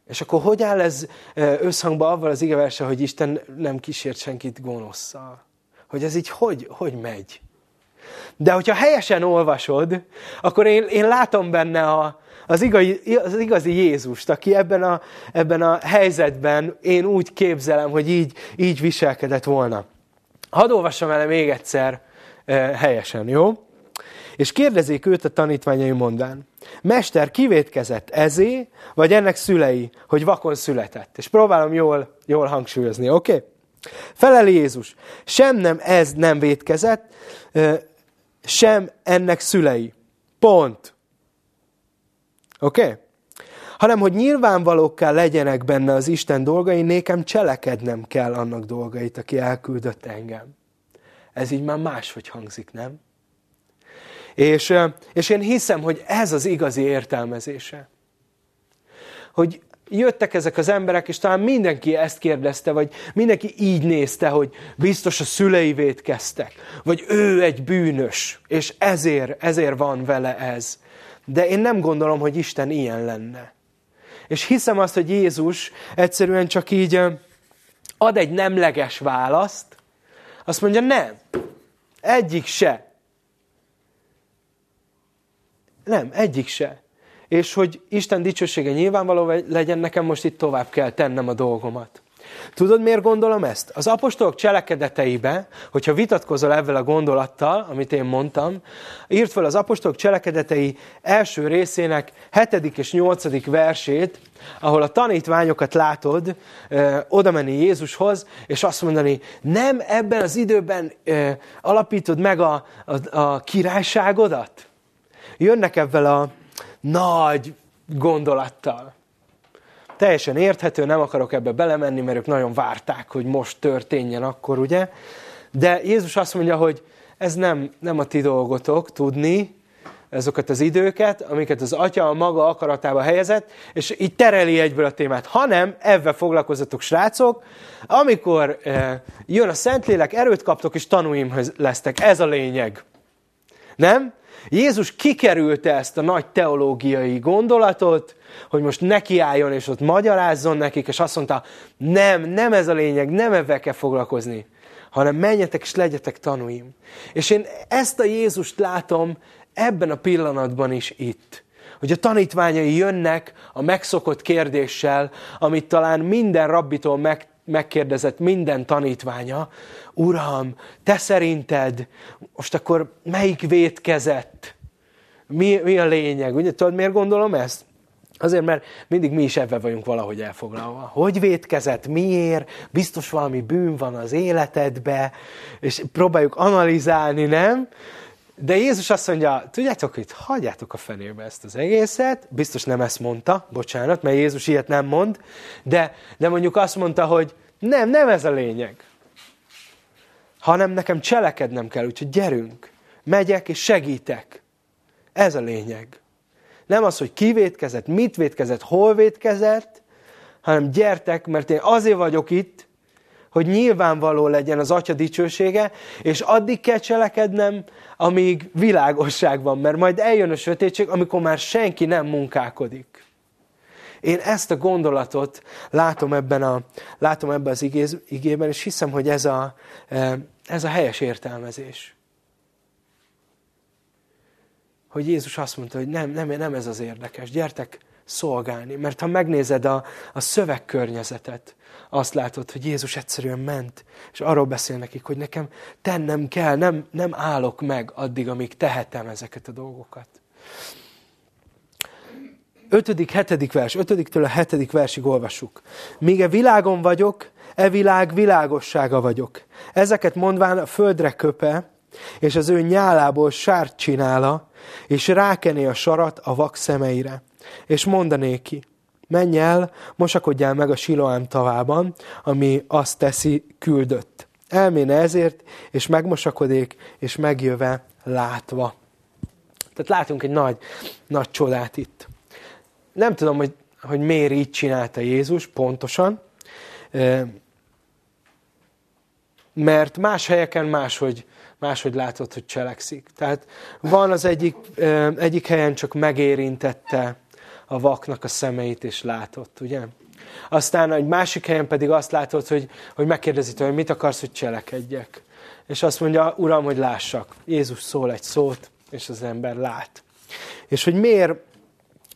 A: És akkor hogy áll ez összhangba avval az igeverse, hogy Isten nem kísért senkit gonoszszal? hogy ez így hogy, hogy megy. De hogyha helyesen olvasod, akkor én, én látom benne a, az, igazi, az igazi Jézust, aki ebben a, ebben a helyzetben én úgy képzelem, hogy így, így viselkedett volna. Hadd olvassam el még egyszer e, helyesen, jó? És kérdezik őt a tanítványai mondán. Mester, kivétkezett ezé, vagy ennek szülei, hogy vakon született? És próbálom jól, jól hangsúlyozni, oké? Okay? Felel Jézus, sem nem ez nem vétkezett, sem ennek szülei. Pont. Oké? Okay? Hanem, hogy nyilvánvalókká legyenek benne az Isten dolgai, nékem cselekednem kell annak dolgait, aki elküldött engem. Ez így már máshogy hangzik, nem? És, és én hiszem, hogy ez az igazi értelmezése. Hogy jöttek ezek az emberek, és talán mindenki ezt kérdezte, vagy mindenki így nézte, hogy biztos a szülei vétkeztek, vagy ő egy bűnös, és ezért, ezért van vele ez. De én nem gondolom, hogy Isten ilyen lenne. És hiszem azt, hogy Jézus egyszerűen csak így ad egy nemleges választ, azt mondja, nem, egyik se. Nem, egyik se és hogy Isten dicsősége nyilvánvaló legyen, nekem most itt tovább kell tennem a dolgomat. Tudod, miért gondolom ezt? Az apostolok cselekedeteibe, hogyha vitatkozol ezzel a gondolattal, amit én mondtam, írt fel az apostolok cselekedetei első részének 7. és 8. versét, ahol a tanítványokat látod ö, oda menni Jézushoz, és azt mondani, nem ebben az időben ö, alapítod meg a, a, a királyságodat? Jönnek ebben a nagy gondolattal. Teljesen érthető, nem akarok ebbe belemenni, mert ők nagyon várták, hogy most történjen akkor, ugye? De Jézus azt mondja, hogy ez nem, nem a ti dolgotok tudni, ezeket az időket, amiket az Atya a maga akaratába helyezett, és így tereli egyből a témát. Hanem ebben foglalkozatok, srácok, amikor eh, jön a Szentlélek, erőt kaptok, és tanúim lesztek. Ez a lényeg. Nem? Jézus kikerülte ezt a nagy teológiai gondolatot, hogy most nekiálljon és ott magyarázzon nekik, és azt mondta, nem, nem ez a lényeg, nem ebben kell foglalkozni, hanem menjetek és legyetek tanúim. És én ezt a Jézust látom ebben a pillanatban is itt. Hogy a tanítványai jönnek a megszokott kérdéssel, amit talán minden rabbitól meg, megkérdezett minden tanítványa, Uram, te szerinted most akkor melyik vétkezett? Mi, mi a lényeg? Ugye, tudod, miért gondolom ezt? Azért, mert mindig mi is ebben vagyunk valahogy elfoglalva. Hogy vétkezett, miért, biztos valami bűn van az életedbe, és próbáljuk analizálni, nem? De Jézus azt mondja, tudjátok, hogy hagyjátok a fenébe ezt az egészet, biztos nem ezt mondta, bocsánat, mert Jézus ilyet nem mond, de, de mondjuk azt mondta, hogy nem, nem ez a lényeg, hanem nekem cselekednem kell, úgyhogy gyerünk, megyek és segítek. Ez a lényeg. Nem az, hogy ki vétkezett, mit vétkezett, hol vétkezett, hanem gyertek, mert én azért vagyok itt, hogy nyilvánvaló legyen az Atya dicsősége, és addig kell cselekednem, amíg világosság van, mert majd eljön a sötétség, amikor már senki nem munkálkodik. Én ezt a gondolatot látom ebben, a, látom ebben az igében, és hiszem, hogy ez a, e, ez a helyes értelmezés. Hogy Jézus azt mondta, hogy nem, nem, nem ez az érdekes, gyertek szolgálni. Mert ha megnézed a, a szövegkörnyezetet, azt látod, hogy Jézus egyszerűen ment, és arról beszél nekik, hogy nekem tennem kell, nem, nem állok meg addig, amíg tehetem ezeket a dolgokat. Ötödik, hetedik vers, ötödiktől a hetedik versig olvassuk. Míg e világon vagyok, e világ világossága vagyok. Ezeket mondván a földre köpe, és az ő nyálából sárt csinála, és rákené a sarat a vak szemeire. És mondanéki, menj el, mosakodjál meg a Siloám tavában, ami azt teszi, küldött. Elméne ezért, és megmosakodék, és megjöve látva. Tehát látunk egy nagy, nagy csodát itt. Nem tudom, hogy, hogy miért így csinálta Jézus pontosan, mert más helyeken máshogy, máshogy látod, hogy cselekszik. Tehát van az egyik, egyik helyen csak megérintette a vaknak a szemeit, és látott, ugye? Aztán egy másik helyen pedig azt látod, hogy, hogy megkérdezi tőle, hogy mit akarsz, hogy cselekedjek. És azt mondja, Uram, hogy lássak. Jézus szól egy szót, és az ember lát. És hogy miért,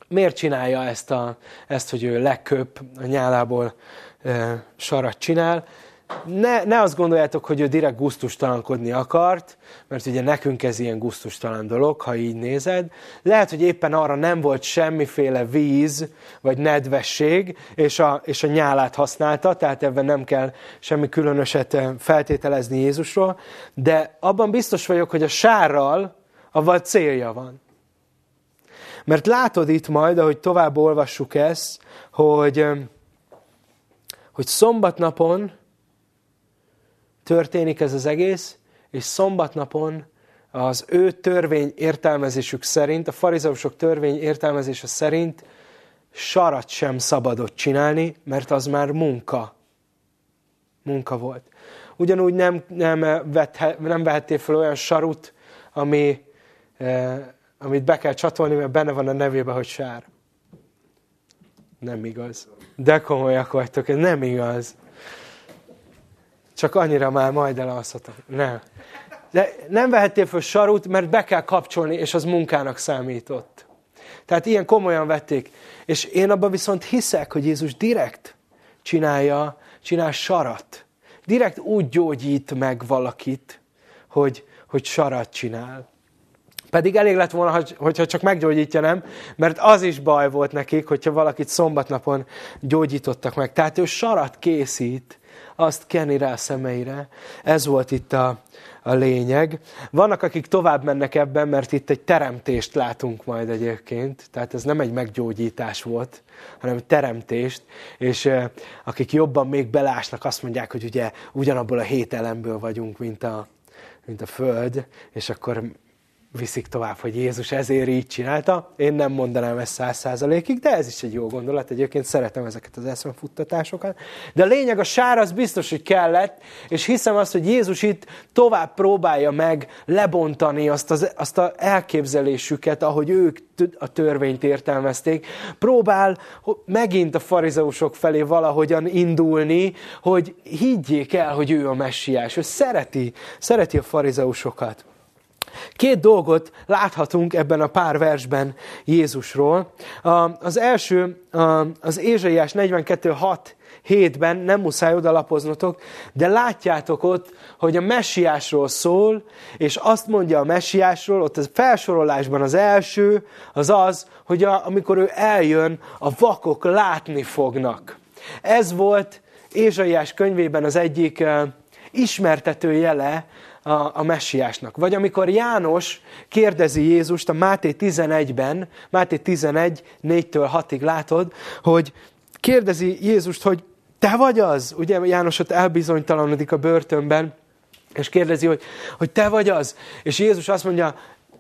A: miért csinálja ezt, a, ezt, hogy ő leköp, a nyálából e, sarat csinál, ne, ne azt gondoljátok, hogy ő direkt gusztustalankodni akart, mert ugye nekünk ez ilyen gusztustalan dolog, ha így nézed. Lehet, hogy éppen arra nem volt semmiféle víz, vagy nedvesség, és a, és a nyálát használta, tehát ebben nem kell semmi különöset eh, feltételezni Jézusról, de abban biztos vagyok, hogy a sárral avval célja van. Mert látod itt majd, ahogy tovább olvassuk ezt, hogy, eh, hogy szombatnapon történik ez az egész, és szombatnapon az ő törvény értelmezésük szerint, a farizeusok törvény értelmezése szerint sarat sem szabadott csinálni, mert az már munka. Munka volt. Ugyanúgy nem, nem, nem vehettél fel olyan sarut, ami, eh, amit be kell csatolni, mert benne van a nevében, hogy sár. Nem igaz. De komolyak vagytok, ez nem igaz. Csak annyira már majd elalszhatok. Nem. De nem vehettél föl sarut, mert be kell kapcsolni, és az munkának számított. Tehát ilyen komolyan vették. És én abban viszont hiszek, hogy Jézus direkt csinálja, csinál sarat. Direkt úgy gyógyít meg valakit, hogy, hogy sarat csinál. Pedig elég lett volna, hogyha csak meggyógyítja, nem? Mert az is baj volt nekik, hogyha valakit szombatnapon gyógyítottak meg. Tehát ő sarat készít, azt keni rá a szemeire. Ez volt itt a, a lényeg. Vannak, akik tovább mennek ebben, mert itt egy teremtést látunk majd egyébként. Tehát ez nem egy meggyógyítás volt, hanem egy teremtést. És akik jobban még belásnak, azt mondják, hogy ugye ugyanabból a hét elemből vagyunk, mint a, mint a Föld, és akkor viszik tovább, hogy Jézus ezért így csinálta. Én nem mondanám ezt száz százalékig, de ez is egy jó gondolat. Egyébként szeretem ezeket az eszmefuttatásokat. De a lényeg, a sár az biztos, hogy kellett, és hiszem azt, hogy Jézus itt tovább próbálja meg lebontani azt az azt a elképzelésüket, ahogy ők a törvényt értelmezték. Próbál megint a farizeusok felé valahogyan indulni, hogy higgyék el, hogy ő a messiás. Ő szereti, szereti a farizeusokat. Két dolgot láthatunk ebben a pár versben Jézusról. Az első, az Ézsaiás 42.6 hétben, nem muszáj odalapoznotok, de látjátok ott, hogy a messiásról szól, és azt mondja a messiásról, ott a felsorolásban az első, az az, hogy a, amikor ő eljön, a vakok látni fognak. Ez volt Ézsaiás könyvében az egyik ismertető jele a, a messiásnak. Vagy amikor János kérdezi Jézust a Máté 11-ben, Máté 11, 4-től 6-ig látod, hogy kérdezi Jézust, hogy te vagy az? Ugye János ott elbizonytalanodik a börtönben, és kérdezi, hogy, hogy te vagy az? És Jézus azt mondja,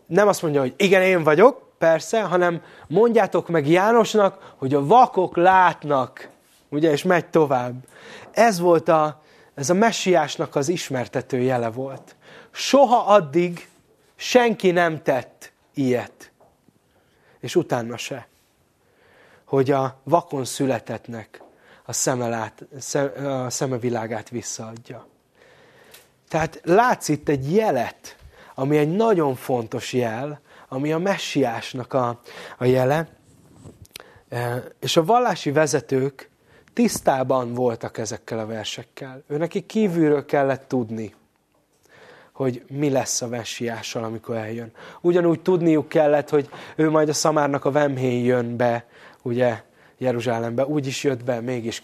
A: nem azt mondja, hogy igen, én vagyok, persze, hanem mondjátok meg Jánosnak, hogy a vakok látnak, ugye, és megy tovább. Ez volt a, ez a messiásnak az ismertető jele volt. Soha addig senki nem tett ilyet. És utána se. Hogy a vakon születetnek a, szeme lát, a szeme világát visszaadja. Tehát látsz itt egy jelet, ami egy nagyon fontos jel, ami a messiásnak a, a jele, e, és a vallási vezetők tisztában voltak ezekkel a versekkel. Ő neki kívülről kellett tudni, hogy mi lesz a messiással, amikor eljön. Ugyanúgy tudniuk kellett, hogy ő majd a szamárnak a vemhén jön be, ugye, Jeruzsálembe, úgy is jött be, mégis,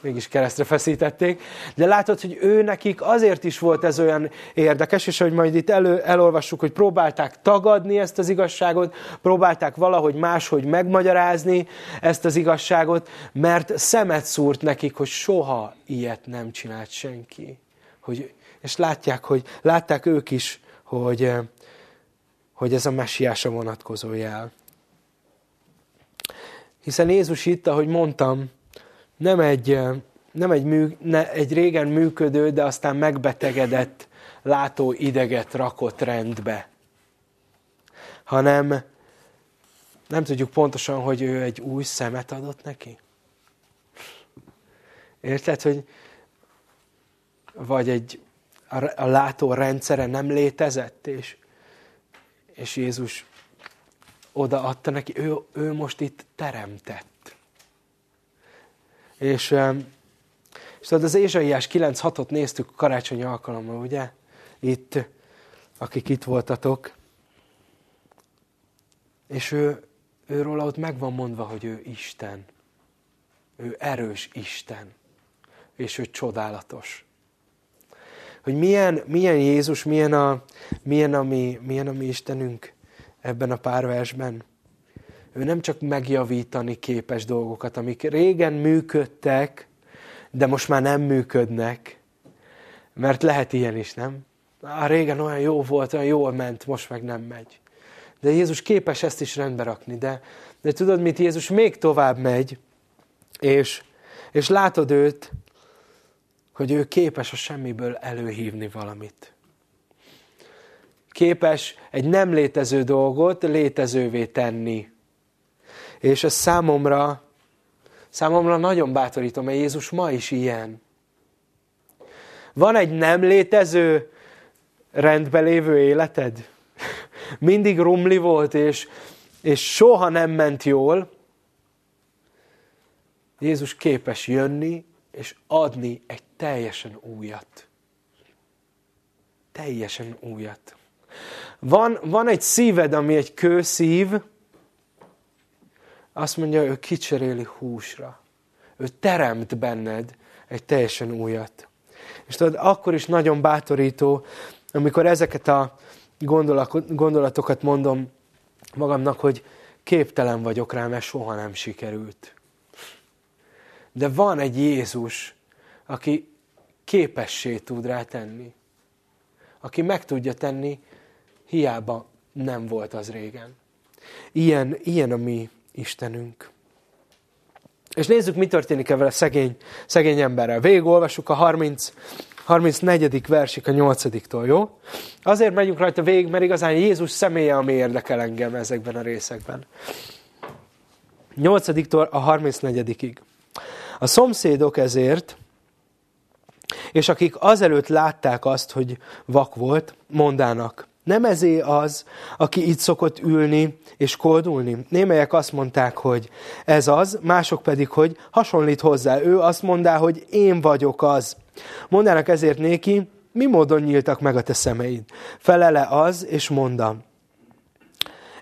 A: mégis keresztre feszítették. De látod, hogy ő nekik azért is volt ez olyan érdekes, és hogy majd itt elő, elolvassuk, hogy próbálták tagadni ezt az igazságot, próbálták valahogy máshogy megmagyarázni ezt az igazságot, mert szemet szúrt nekik, hogy soha ilyet nem csinált senki. Hogy, és látják, hogy, látták ők is, hogy, hogy ez a messiása vonatkozó jel. Hiszen Jézus itt, ahogy mondtam, nem egy, nem egy, mű, ne, egy régen működő, de aztán megbetegedett látó ideget rakott rendbe. Hanem nem tudjuk pontosan, hogy ő egy új szemet adott neki. Érted, hogy vagy egy a látó rendszere nem létezett, és, és Jézus odaadta neki, ő, ő most itt teremtett. És, és tudod, az Ézsaiás 9.6-ot néztük karácsonyi alkalommal, ugye? Itt, akik itt voltatok. És ő, őről ott meg van mondva, hogy ő Isten. Ő erős Isten. És ő csodálatos. Hogy milyen, milyen Jézus, milyen a, milyen, a mi, milyen a mi Istenünk ebben a pár versben. Ő nem csak megjavítani képes dolgokat, amik régen működtek, de most már nem működnek. Mert lehet ilyen is, nem? Á, régen olyan jó volt, olyan jól ment, most meg nem megy. De Jézus képes ezt is rendbe rakni. De, de tudod mit? Jézus még tovább megy, és, és látod őt, hogy ő képes a semmiből előhívni valamit képes egy nem létező dolgot létezővé tenni. És ez számomra, számomra nagyon bátorító, mert Jézus ma is ilyen. Van egy nem létező, rendbe lévő életed? Mindig rumli volt, és, és soha nem ment jól. Jézus képes jönni, és adni egy teljesen újat. Teljesen újat. Van, van egy szíved, ami egy kőszív, azt mondja, ő kicseréli húsra. Ő teremt benned egy teljesen újat. És tudod, akkor is nagyon bátorító, amikor ezeket a gondolatokat mondom magamnak, hogy képtelen vagyok rá, mert soha nem sikerült. De van egy Jézus, aki képessé tud rá tenni. Aki meg tudja tenni, hiába nem volt az régen. Ilyen, ilyen a mi Istenünk. És nézzük, mi történik ebben a szegény, szegény emberrel. Végig olvassuk a 30, 34. versik a 8-tól, jó? Azért megyünk rajta végig, mert igazán Jézus személye, ami érdekel engem ezekben a részekben. 8-tól a 34-ig. A szomszédok ezért, és akik azelőtt látták azt, hogy vak volt, mondának, Nem ezé az, aki itt szokott ülni és koldulni. Némelyek azt mondták, hogy ez az, mások pedig, hogy hasonlít hozzá. Ő azt mondá, hogy én vagyok az. Mondának ezért néki, mi módon nyíltak meg a te szemeid? Felele az, és mondta,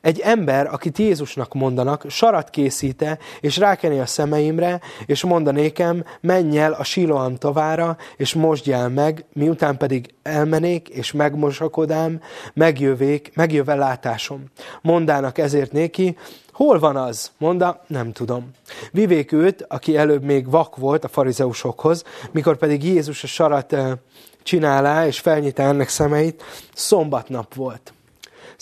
A: egy ember, akit Jézusnak mondanak, sarat készíte, és rákeni a szemeimre, és monda nékem, menj el a Siloam tavára, és mosdjál meg, miután pedig elmenék, és megmosakodám, megjövék, megjöve látásom. Mondának ezért néki, Hol van az? Monda, nem tudom. Vivék őt, aki előbb még vak volt a farizeusokhoz, mikor pedig Jézus a sarat csinálá, és felnyitá ennek szemeit, szombatnap volt.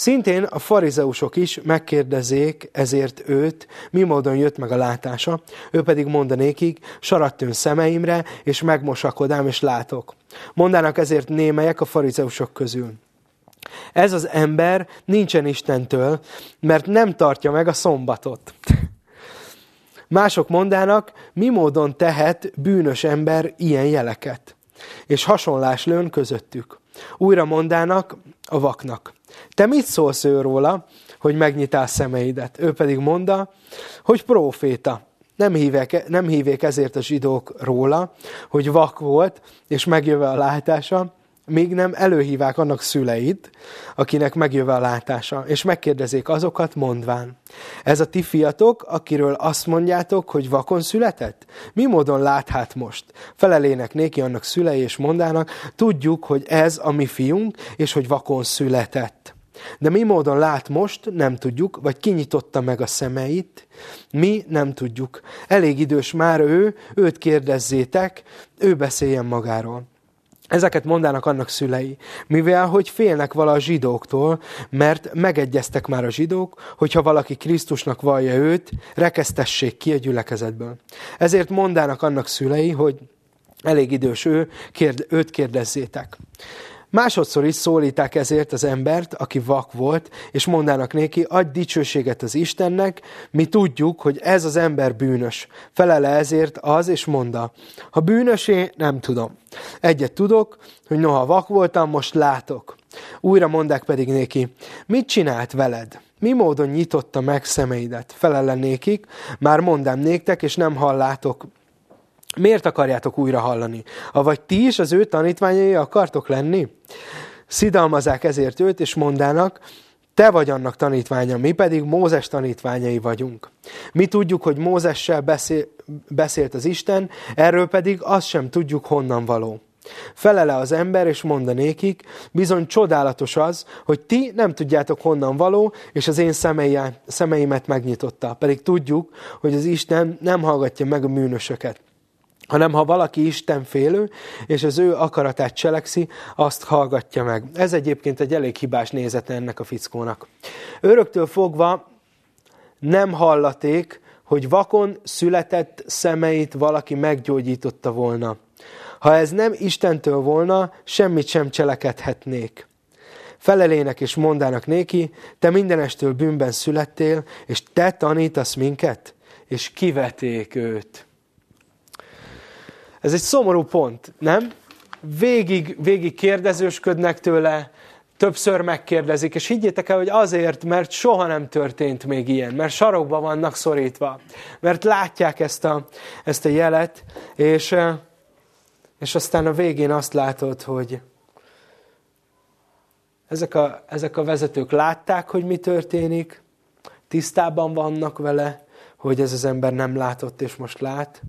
A: Szintén a farizeusok is megkérdezék ezért őt, mi módon jött meg a látása, ő pedig mondanékig, sarattön szemeimre, és megmosakodám, és látok. Mondának ezért némelyek a farizeusok közül. Ez az ember nincsen Istentől, mert nem tartja meg a szombatot. Mások mondának, mi módon tehet bűnös ember ilyen jeleket. És hasonlás lőn közöttük. Újra mondának a vaknak. Te mit szólsz ő róla, hogy megnyitál szemeidet? Ő pedig mondta, hogy próféta. Nem hívek, nem hívják ezért a zsidók róla, hogy vak volt, és megjöve a látása, még nem előhívák annak szüleit, akinek megjöve a látása, és megkérdezik azokat mondván. Ez a ti fiatok, akiről azt mondjátok, hogy vakon született? Mi módon láthat most? Felelének néki annak szülei, és mondának, tudjuk, hogy ez a mi fiunk, és hogy vakon született. De mi módon lát most, nem tudjuk, vagy kinyitotta meg a szemeit, mi nem tudjuk. Elég idős már ő, őt kérdezzétek, ő beszéljen magáról. Ezeket mondának annak szülei, mivel hogy félnek vala a zsidóktól, mert megegyeztek már a zsidók, hogyha valaki Krisztusnak vallja őt, rekesztessék ki a gyülekezetből. Ezért mondának annak szülei, hogy elég idős ő, kérd, őt kérdezzétek. Másodszor is szólíták ezért az embert, aki vak volt, és mondának néki, adj dicsőséget az Istennek, mi tudjuk, hogy ez az ember bűnös. Felele ezért az, és monda, ha bűnösé, nem tudom. Egyet tudok, hogy noha vak voltam, most látok. Újra mondák pedig néki, mit csinált veled? Mi módon nyitotta meg szemeidet? Felele nékik, már mondám néktek, és nem hallátok Miért akarjátok újra hallani? Avagy ti is az ő tanítványai akartok lenni? Szidalmazák ezért őt, és mondának, te vagy annak tanítványa, mi pedig Mózes tanítványai vagyunk. Mi tudjuk, hogy Mózessel beszél, beszélt az Isten, erről pedig azt sem tudjuk, honnan való. Felele az ember, és mondanékik, bizony csodálatos az, hogy ti nem tudjátok honnan való, és az én szemeimet megnyitotta. Pedig tudjuk, hogy az Isten nem hallgatja meg a bűnösöket hanem ha valaki Isten félő, és az ő akaratát cselekszi, azt hallgatja meg. Ez egyébként egy elég hibás nézete ennek a fickónak. Öröktől fogva nem hallaték, hogy vakon született szemeit valaki meggyógyította volna. Ha ez nem Istentől volna, semmit sem cselekedhetnék. Felelének és mondának néki, te mindenestől bűnben születtél, és te tanítasz minket? És kiveték őt. Ez egy szomorú pont, nem? Végig, végig kérdezősködnek tőle, többször megkérdezik, és higgyétek el, hogy azért, mert soha nem történt még ilyen, mert sarokba vannak szorítva, mert látják ezt a, ezt a jelet, és, és aztán a végén azt látod, hogy ezek a, ezek a vezetők látták, hogy mi történik, tisztában vannak vele, hogy ez az ember nem látott, és most lát,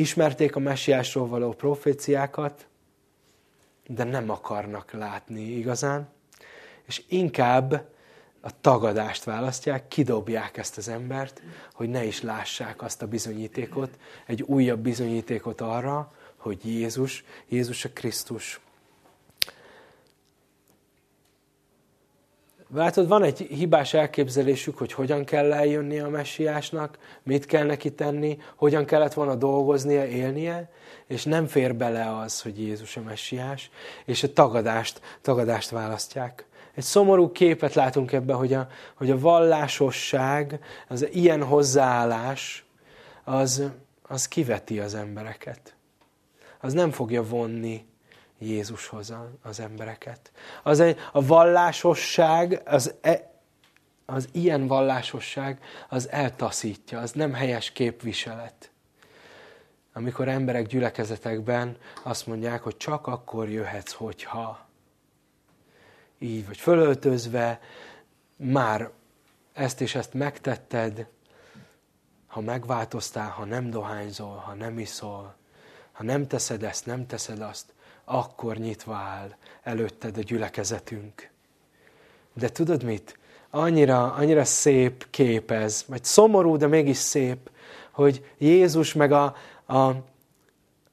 A: Ismerték a messiásról való proféciákat, de nem akarnak látni igazán, és inkább a tagadást választják, kidobják ezt az embert, hogy ne is lássák azt a bizonyítékot, egy újabb bizonyítékot arra, hogy Jézus, Jézus a Krisztus. Látod, van egy hibás elképzelésük, hogy hogyan kell eljönni a messiásnak, mit kell neki tenni, hogyan kellett volna dolgoznia, élnie, és nem fér bele az, hogy Jézus a messiás, és a tagadást, tagadást választják. Egy szomorú képet látunk ebben, hogy a, hogy a vallásosság, az ilyen hozzáállás, az, az kiveti az embereket. Az nem fogja vonni Jézushoz az embereket. Az egy, a vallásosság, az, e, az ilyen vallásosság, az eltaszítja, az nem helyes képviselet. Amikor emberek gyülekezetekben azt mondják, hogy csak akkor jöhetsz, hogyha. Így vagy fölöltözve, már ezt és ezt megtetted, ha megváltoztál, ha nem dohányzol, ha nem iszol, ha nem teszed ezt, nem teszed azt, akkor nyitva áll előtted a gyülekezetünk. De tudod mit? Annyira, annyira szép kép ez, vagy szomorú, de mégis szép, hogy Jézus meg a, a,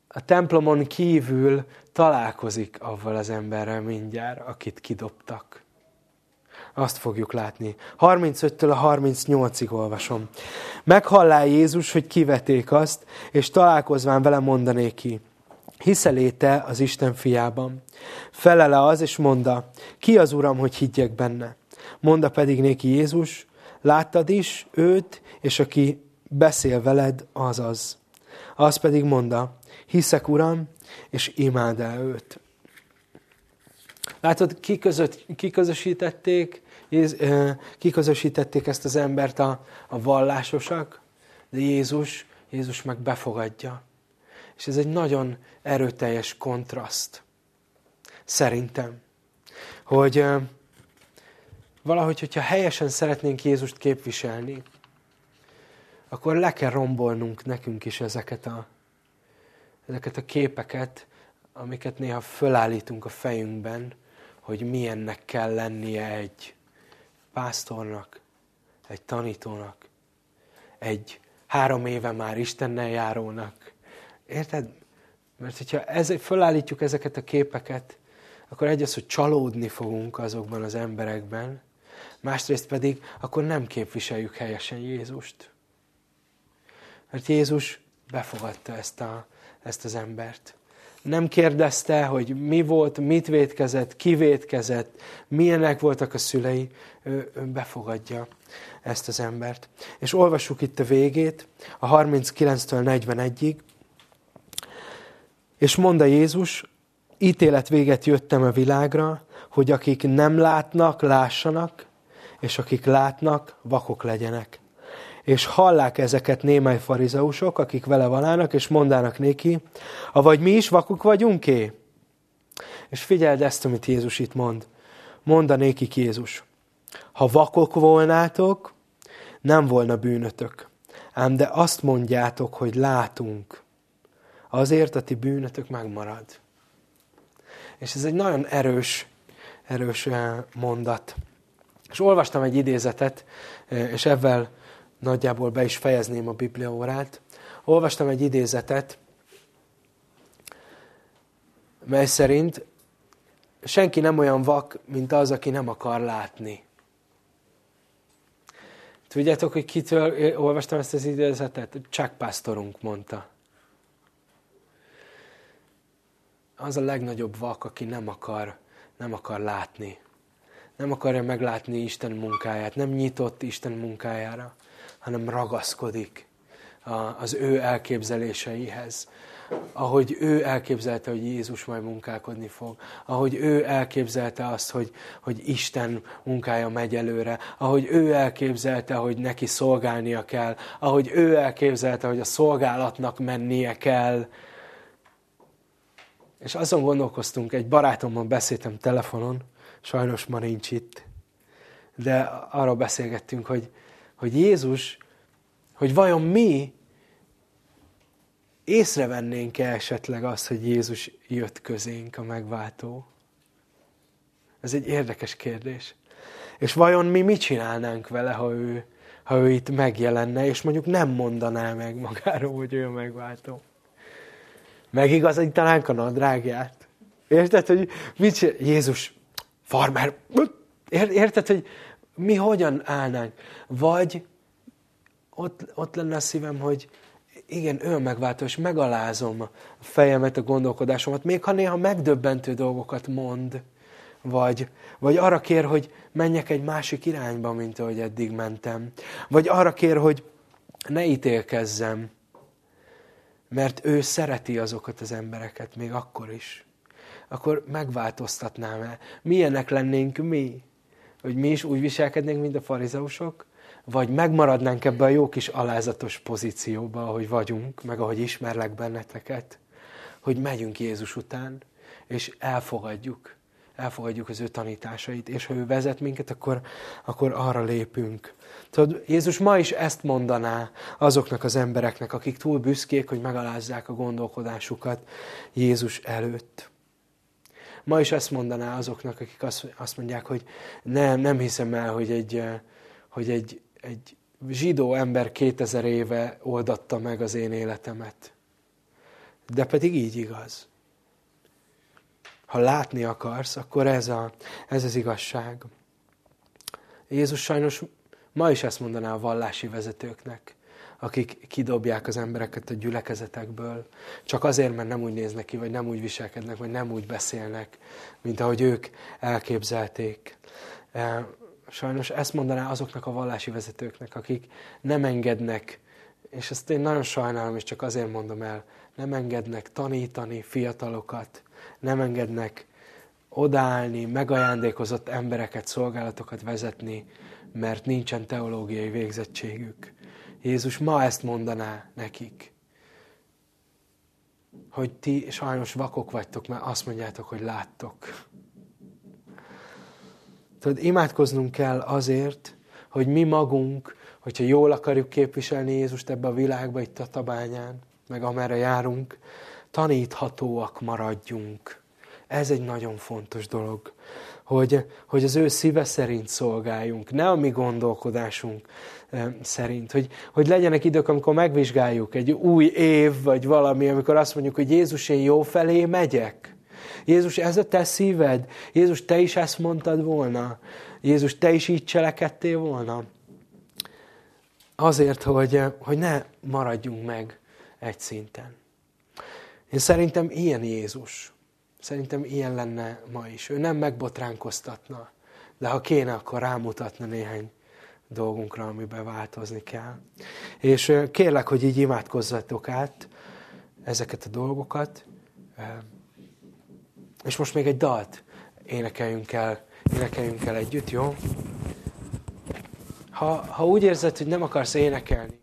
A: a templomon kívül találkozik avval az emberrel mindjárt, akit kidobtak. Azt fogjuk látni. 35-től a 38-ig olvasom. Meghallá Jézus, hogy kiveték azt, és találkozván vele mondanék ki. Hiszeléte az Isten fiában? Felele az, és mondta, ki az Uram, hogy higgyek benne? Monda pedig néki Jézus, láttad is őt, és aki beszél veled, az az. Az pedig mondta, hiszek Uram, és imád el őt. Látod, kiközött, kiközösítették, kiközösítették ezt az embert a, a vallásosak, de Jézus, Jézus meg befogadja. És ez egy nagyon erőteljes kontraszt. Szerintem. Hogy valahogy, hogyha helyesen szeretnénk Jézust képviselni, akkor le kell rombolnunk nekünk is ezeket a, ezeket a képeket, amiket néha fölállítunk a fejünkben, hogy milyennek kell lennie egy pásztornak, egy tanítónak, egy három éve már Istennel járónak. Érted? Mert hogyha ez, fölállítjuk ezeket a képeket, akkor egy az, hogy csalódni fogunk azokban az emberekben, másrészt pedig akkor nem képviseljük helyesen Jézust. Mert Jézus befogadta ezt, a, ezt az embert. Nem kérdezte, hogy mi volt, mit vétkezett, ki vétkezett, milyenek voltak a szülei, ő, ő befogadja ezt az embert. És olvassuk itt a végét, a 39-től 41-ig. És mondta Jézus, ítélet véget jöttem a világra, hogy akik nem látnak, lássanak, és akik látnak, vakok legyenek. És hallák ezeket némely farizeusok, akik vele valának, és mondának néki, avagy mi is vakuk vagyunk-é? És figyeld ezt, amit Jézus itt mond. Monda nékik Jézus, ha vakok volnátok, nem volna bűnötök. Ám de azt mondjátok, hogy látunk. Azért a ti bűnötök megmarad. És ez egy nagyon erős, erős eh, mondat. És olvastam egy idézetet, eh, és ebben nagyjából be is fejezném a Bibliaórát. Olvastam egy idézetet, mely szerint senki nem olyan vak, mint az, aki nem akar látni. Tudjátok, hogy kitől olvastam ezt az idézetet? Chuck Pastorunk mondta. Az a legnagyobb vak, aki nem akar, nem akar látni. Nem akarja meglátni Isten munkáját, nem nyitott Isten munkájára, hanem ragaszkodik az ő elképzeléseihez, ahogy ő elképzelte, hogy Jézus majd munkálkodni fog, ahogy ő elképzelte azt, hogy, hogy Isten munkája megy előre, ahogy ő elképzelte, hogy neki szolgálnia kell, ahogy ő elképzelte, hogy a szolgálatnak mennie kell. És azon gondolkoztunk, egy barátommal beszéltem telefonon, sajnos ma nincs itt, de arról beszélgettünk, hogy, hogy Jézus, hogy vajon mi észrevennénk-e esetleg azt, hogy Jézus jött közénk a megváltó? Ez egy érdekes kérdés. És vajon mi mit csinálnánk vele, ha ő, ha ő itt megjelenne, és mondjuk nem mondaná meg magáról, hogy ő a megváltó? Megigazítanánk a nadrágját? Érted, hogy mit? Jézus, farmer, érted, hogy mi hogyan állnánk? Vagy ott, ott lenne a szívem, hogy igen, ő megváltó, és megalázom a fejemet, a gondolkodásomat, még ha néha megdöbbentő dolgokat mond, vagy, vagy arra kér, hogy menjek egy másik irányba, mint ahogy eddig mentem. Vagy arra kér, hogy ne ítélkezzem, mert ő szereti azokat az embereket, még akkor is. akkor megváltoztatnám-e? Milyenek lennénk mi? Hogy mi is úgy viselkednénk, mint a farizeusok? Vagy megmaradnánk ebbe a jó kis alázatos pozícióba, ahogy vagyunk, meg ahogy ismerlek benneteket, hogy megyünk Jézus után, és elfogadjuk, elfogadjuk az ő tanításait, és ha ő vezet minket, akkor, akkor arra lépünk. Tudod, Jézus ma is ezt mondaná azoknak az embereknek, akik túl büszkék, hogy megalázzák a gondolkodásukat Jézus előtt. Ma is ezt mondaná azoknak, akik azt mondják, hogy nem, nem hiszem el, hogy egy, hogy egy, egy zsidó ember 2000 éve oldatta meg az én életemet. De pedig így igaz. Ha látni akarsz, akkor ez, a, ez az igazság. Jézus sajnos ma is ezt mondaná a vallási vezetőknek, akik kidobják az embereket a gyülekezetekből, csak azért, mert nem úgy néznek ki, vagy nem úgy viselkednek, vagy nem úgy beszélnek, mint ahogy ők elképzelték. E, sajnos ezt mondaná azoknak a vallási vezetőknek, akik nem engednek, és ezt én nagyon sajnálom, és csak azért mondom el, nem engednek tanítani fiatalokat, nem engednek odállni, megajándékozott embereket, szolgálatokat vezetni, mert nincsen teológiai végzettségük. Jézus ma ezt mondaná nekik, hogy ti sajnos vakok vagytok, mert azt mondjátok, hogy láttok. Tudod, imádkoznunk kell azért, hogy mi magunk, hogyha jól akarjuk képviselni Jézust ebbe a világba, itt a tabányán, meg amerre járunk, taníthatóak maradjunk. Ez egy nagyon fontos dolog, hogy, hogy az ő szíve szerint szolgáljunk, ne a mi gondolkodásunk szerint. Hogy, hogy legyenek idők, amikor megvizsgáljuk egy új év, vagy valami, amikor azt mondjuk, hogy Jézus, én jó felé megyek. Jézus, ez a te szíved? Jézus, te is ezt mondtad volna? Jézus, te is így cselekedtél volna? Azért, hogy, hogy ne maradjunk meg egy szinten. Én szerintem ilyen Jézus. Szerintem ilyen lenne ma is. Ő nem megbotránkoztatna, de ha kéne, akkor rámutatna néhány dolgunkra, amiben változni kell. És kérlek, hogy így imádkozzatok át ezeket a dolgokat. És most még egy dalt énekeljünk el, énekeljünk el együtt, jó? Ha, ha úgy érzed, hogy nem akarsz énekelni,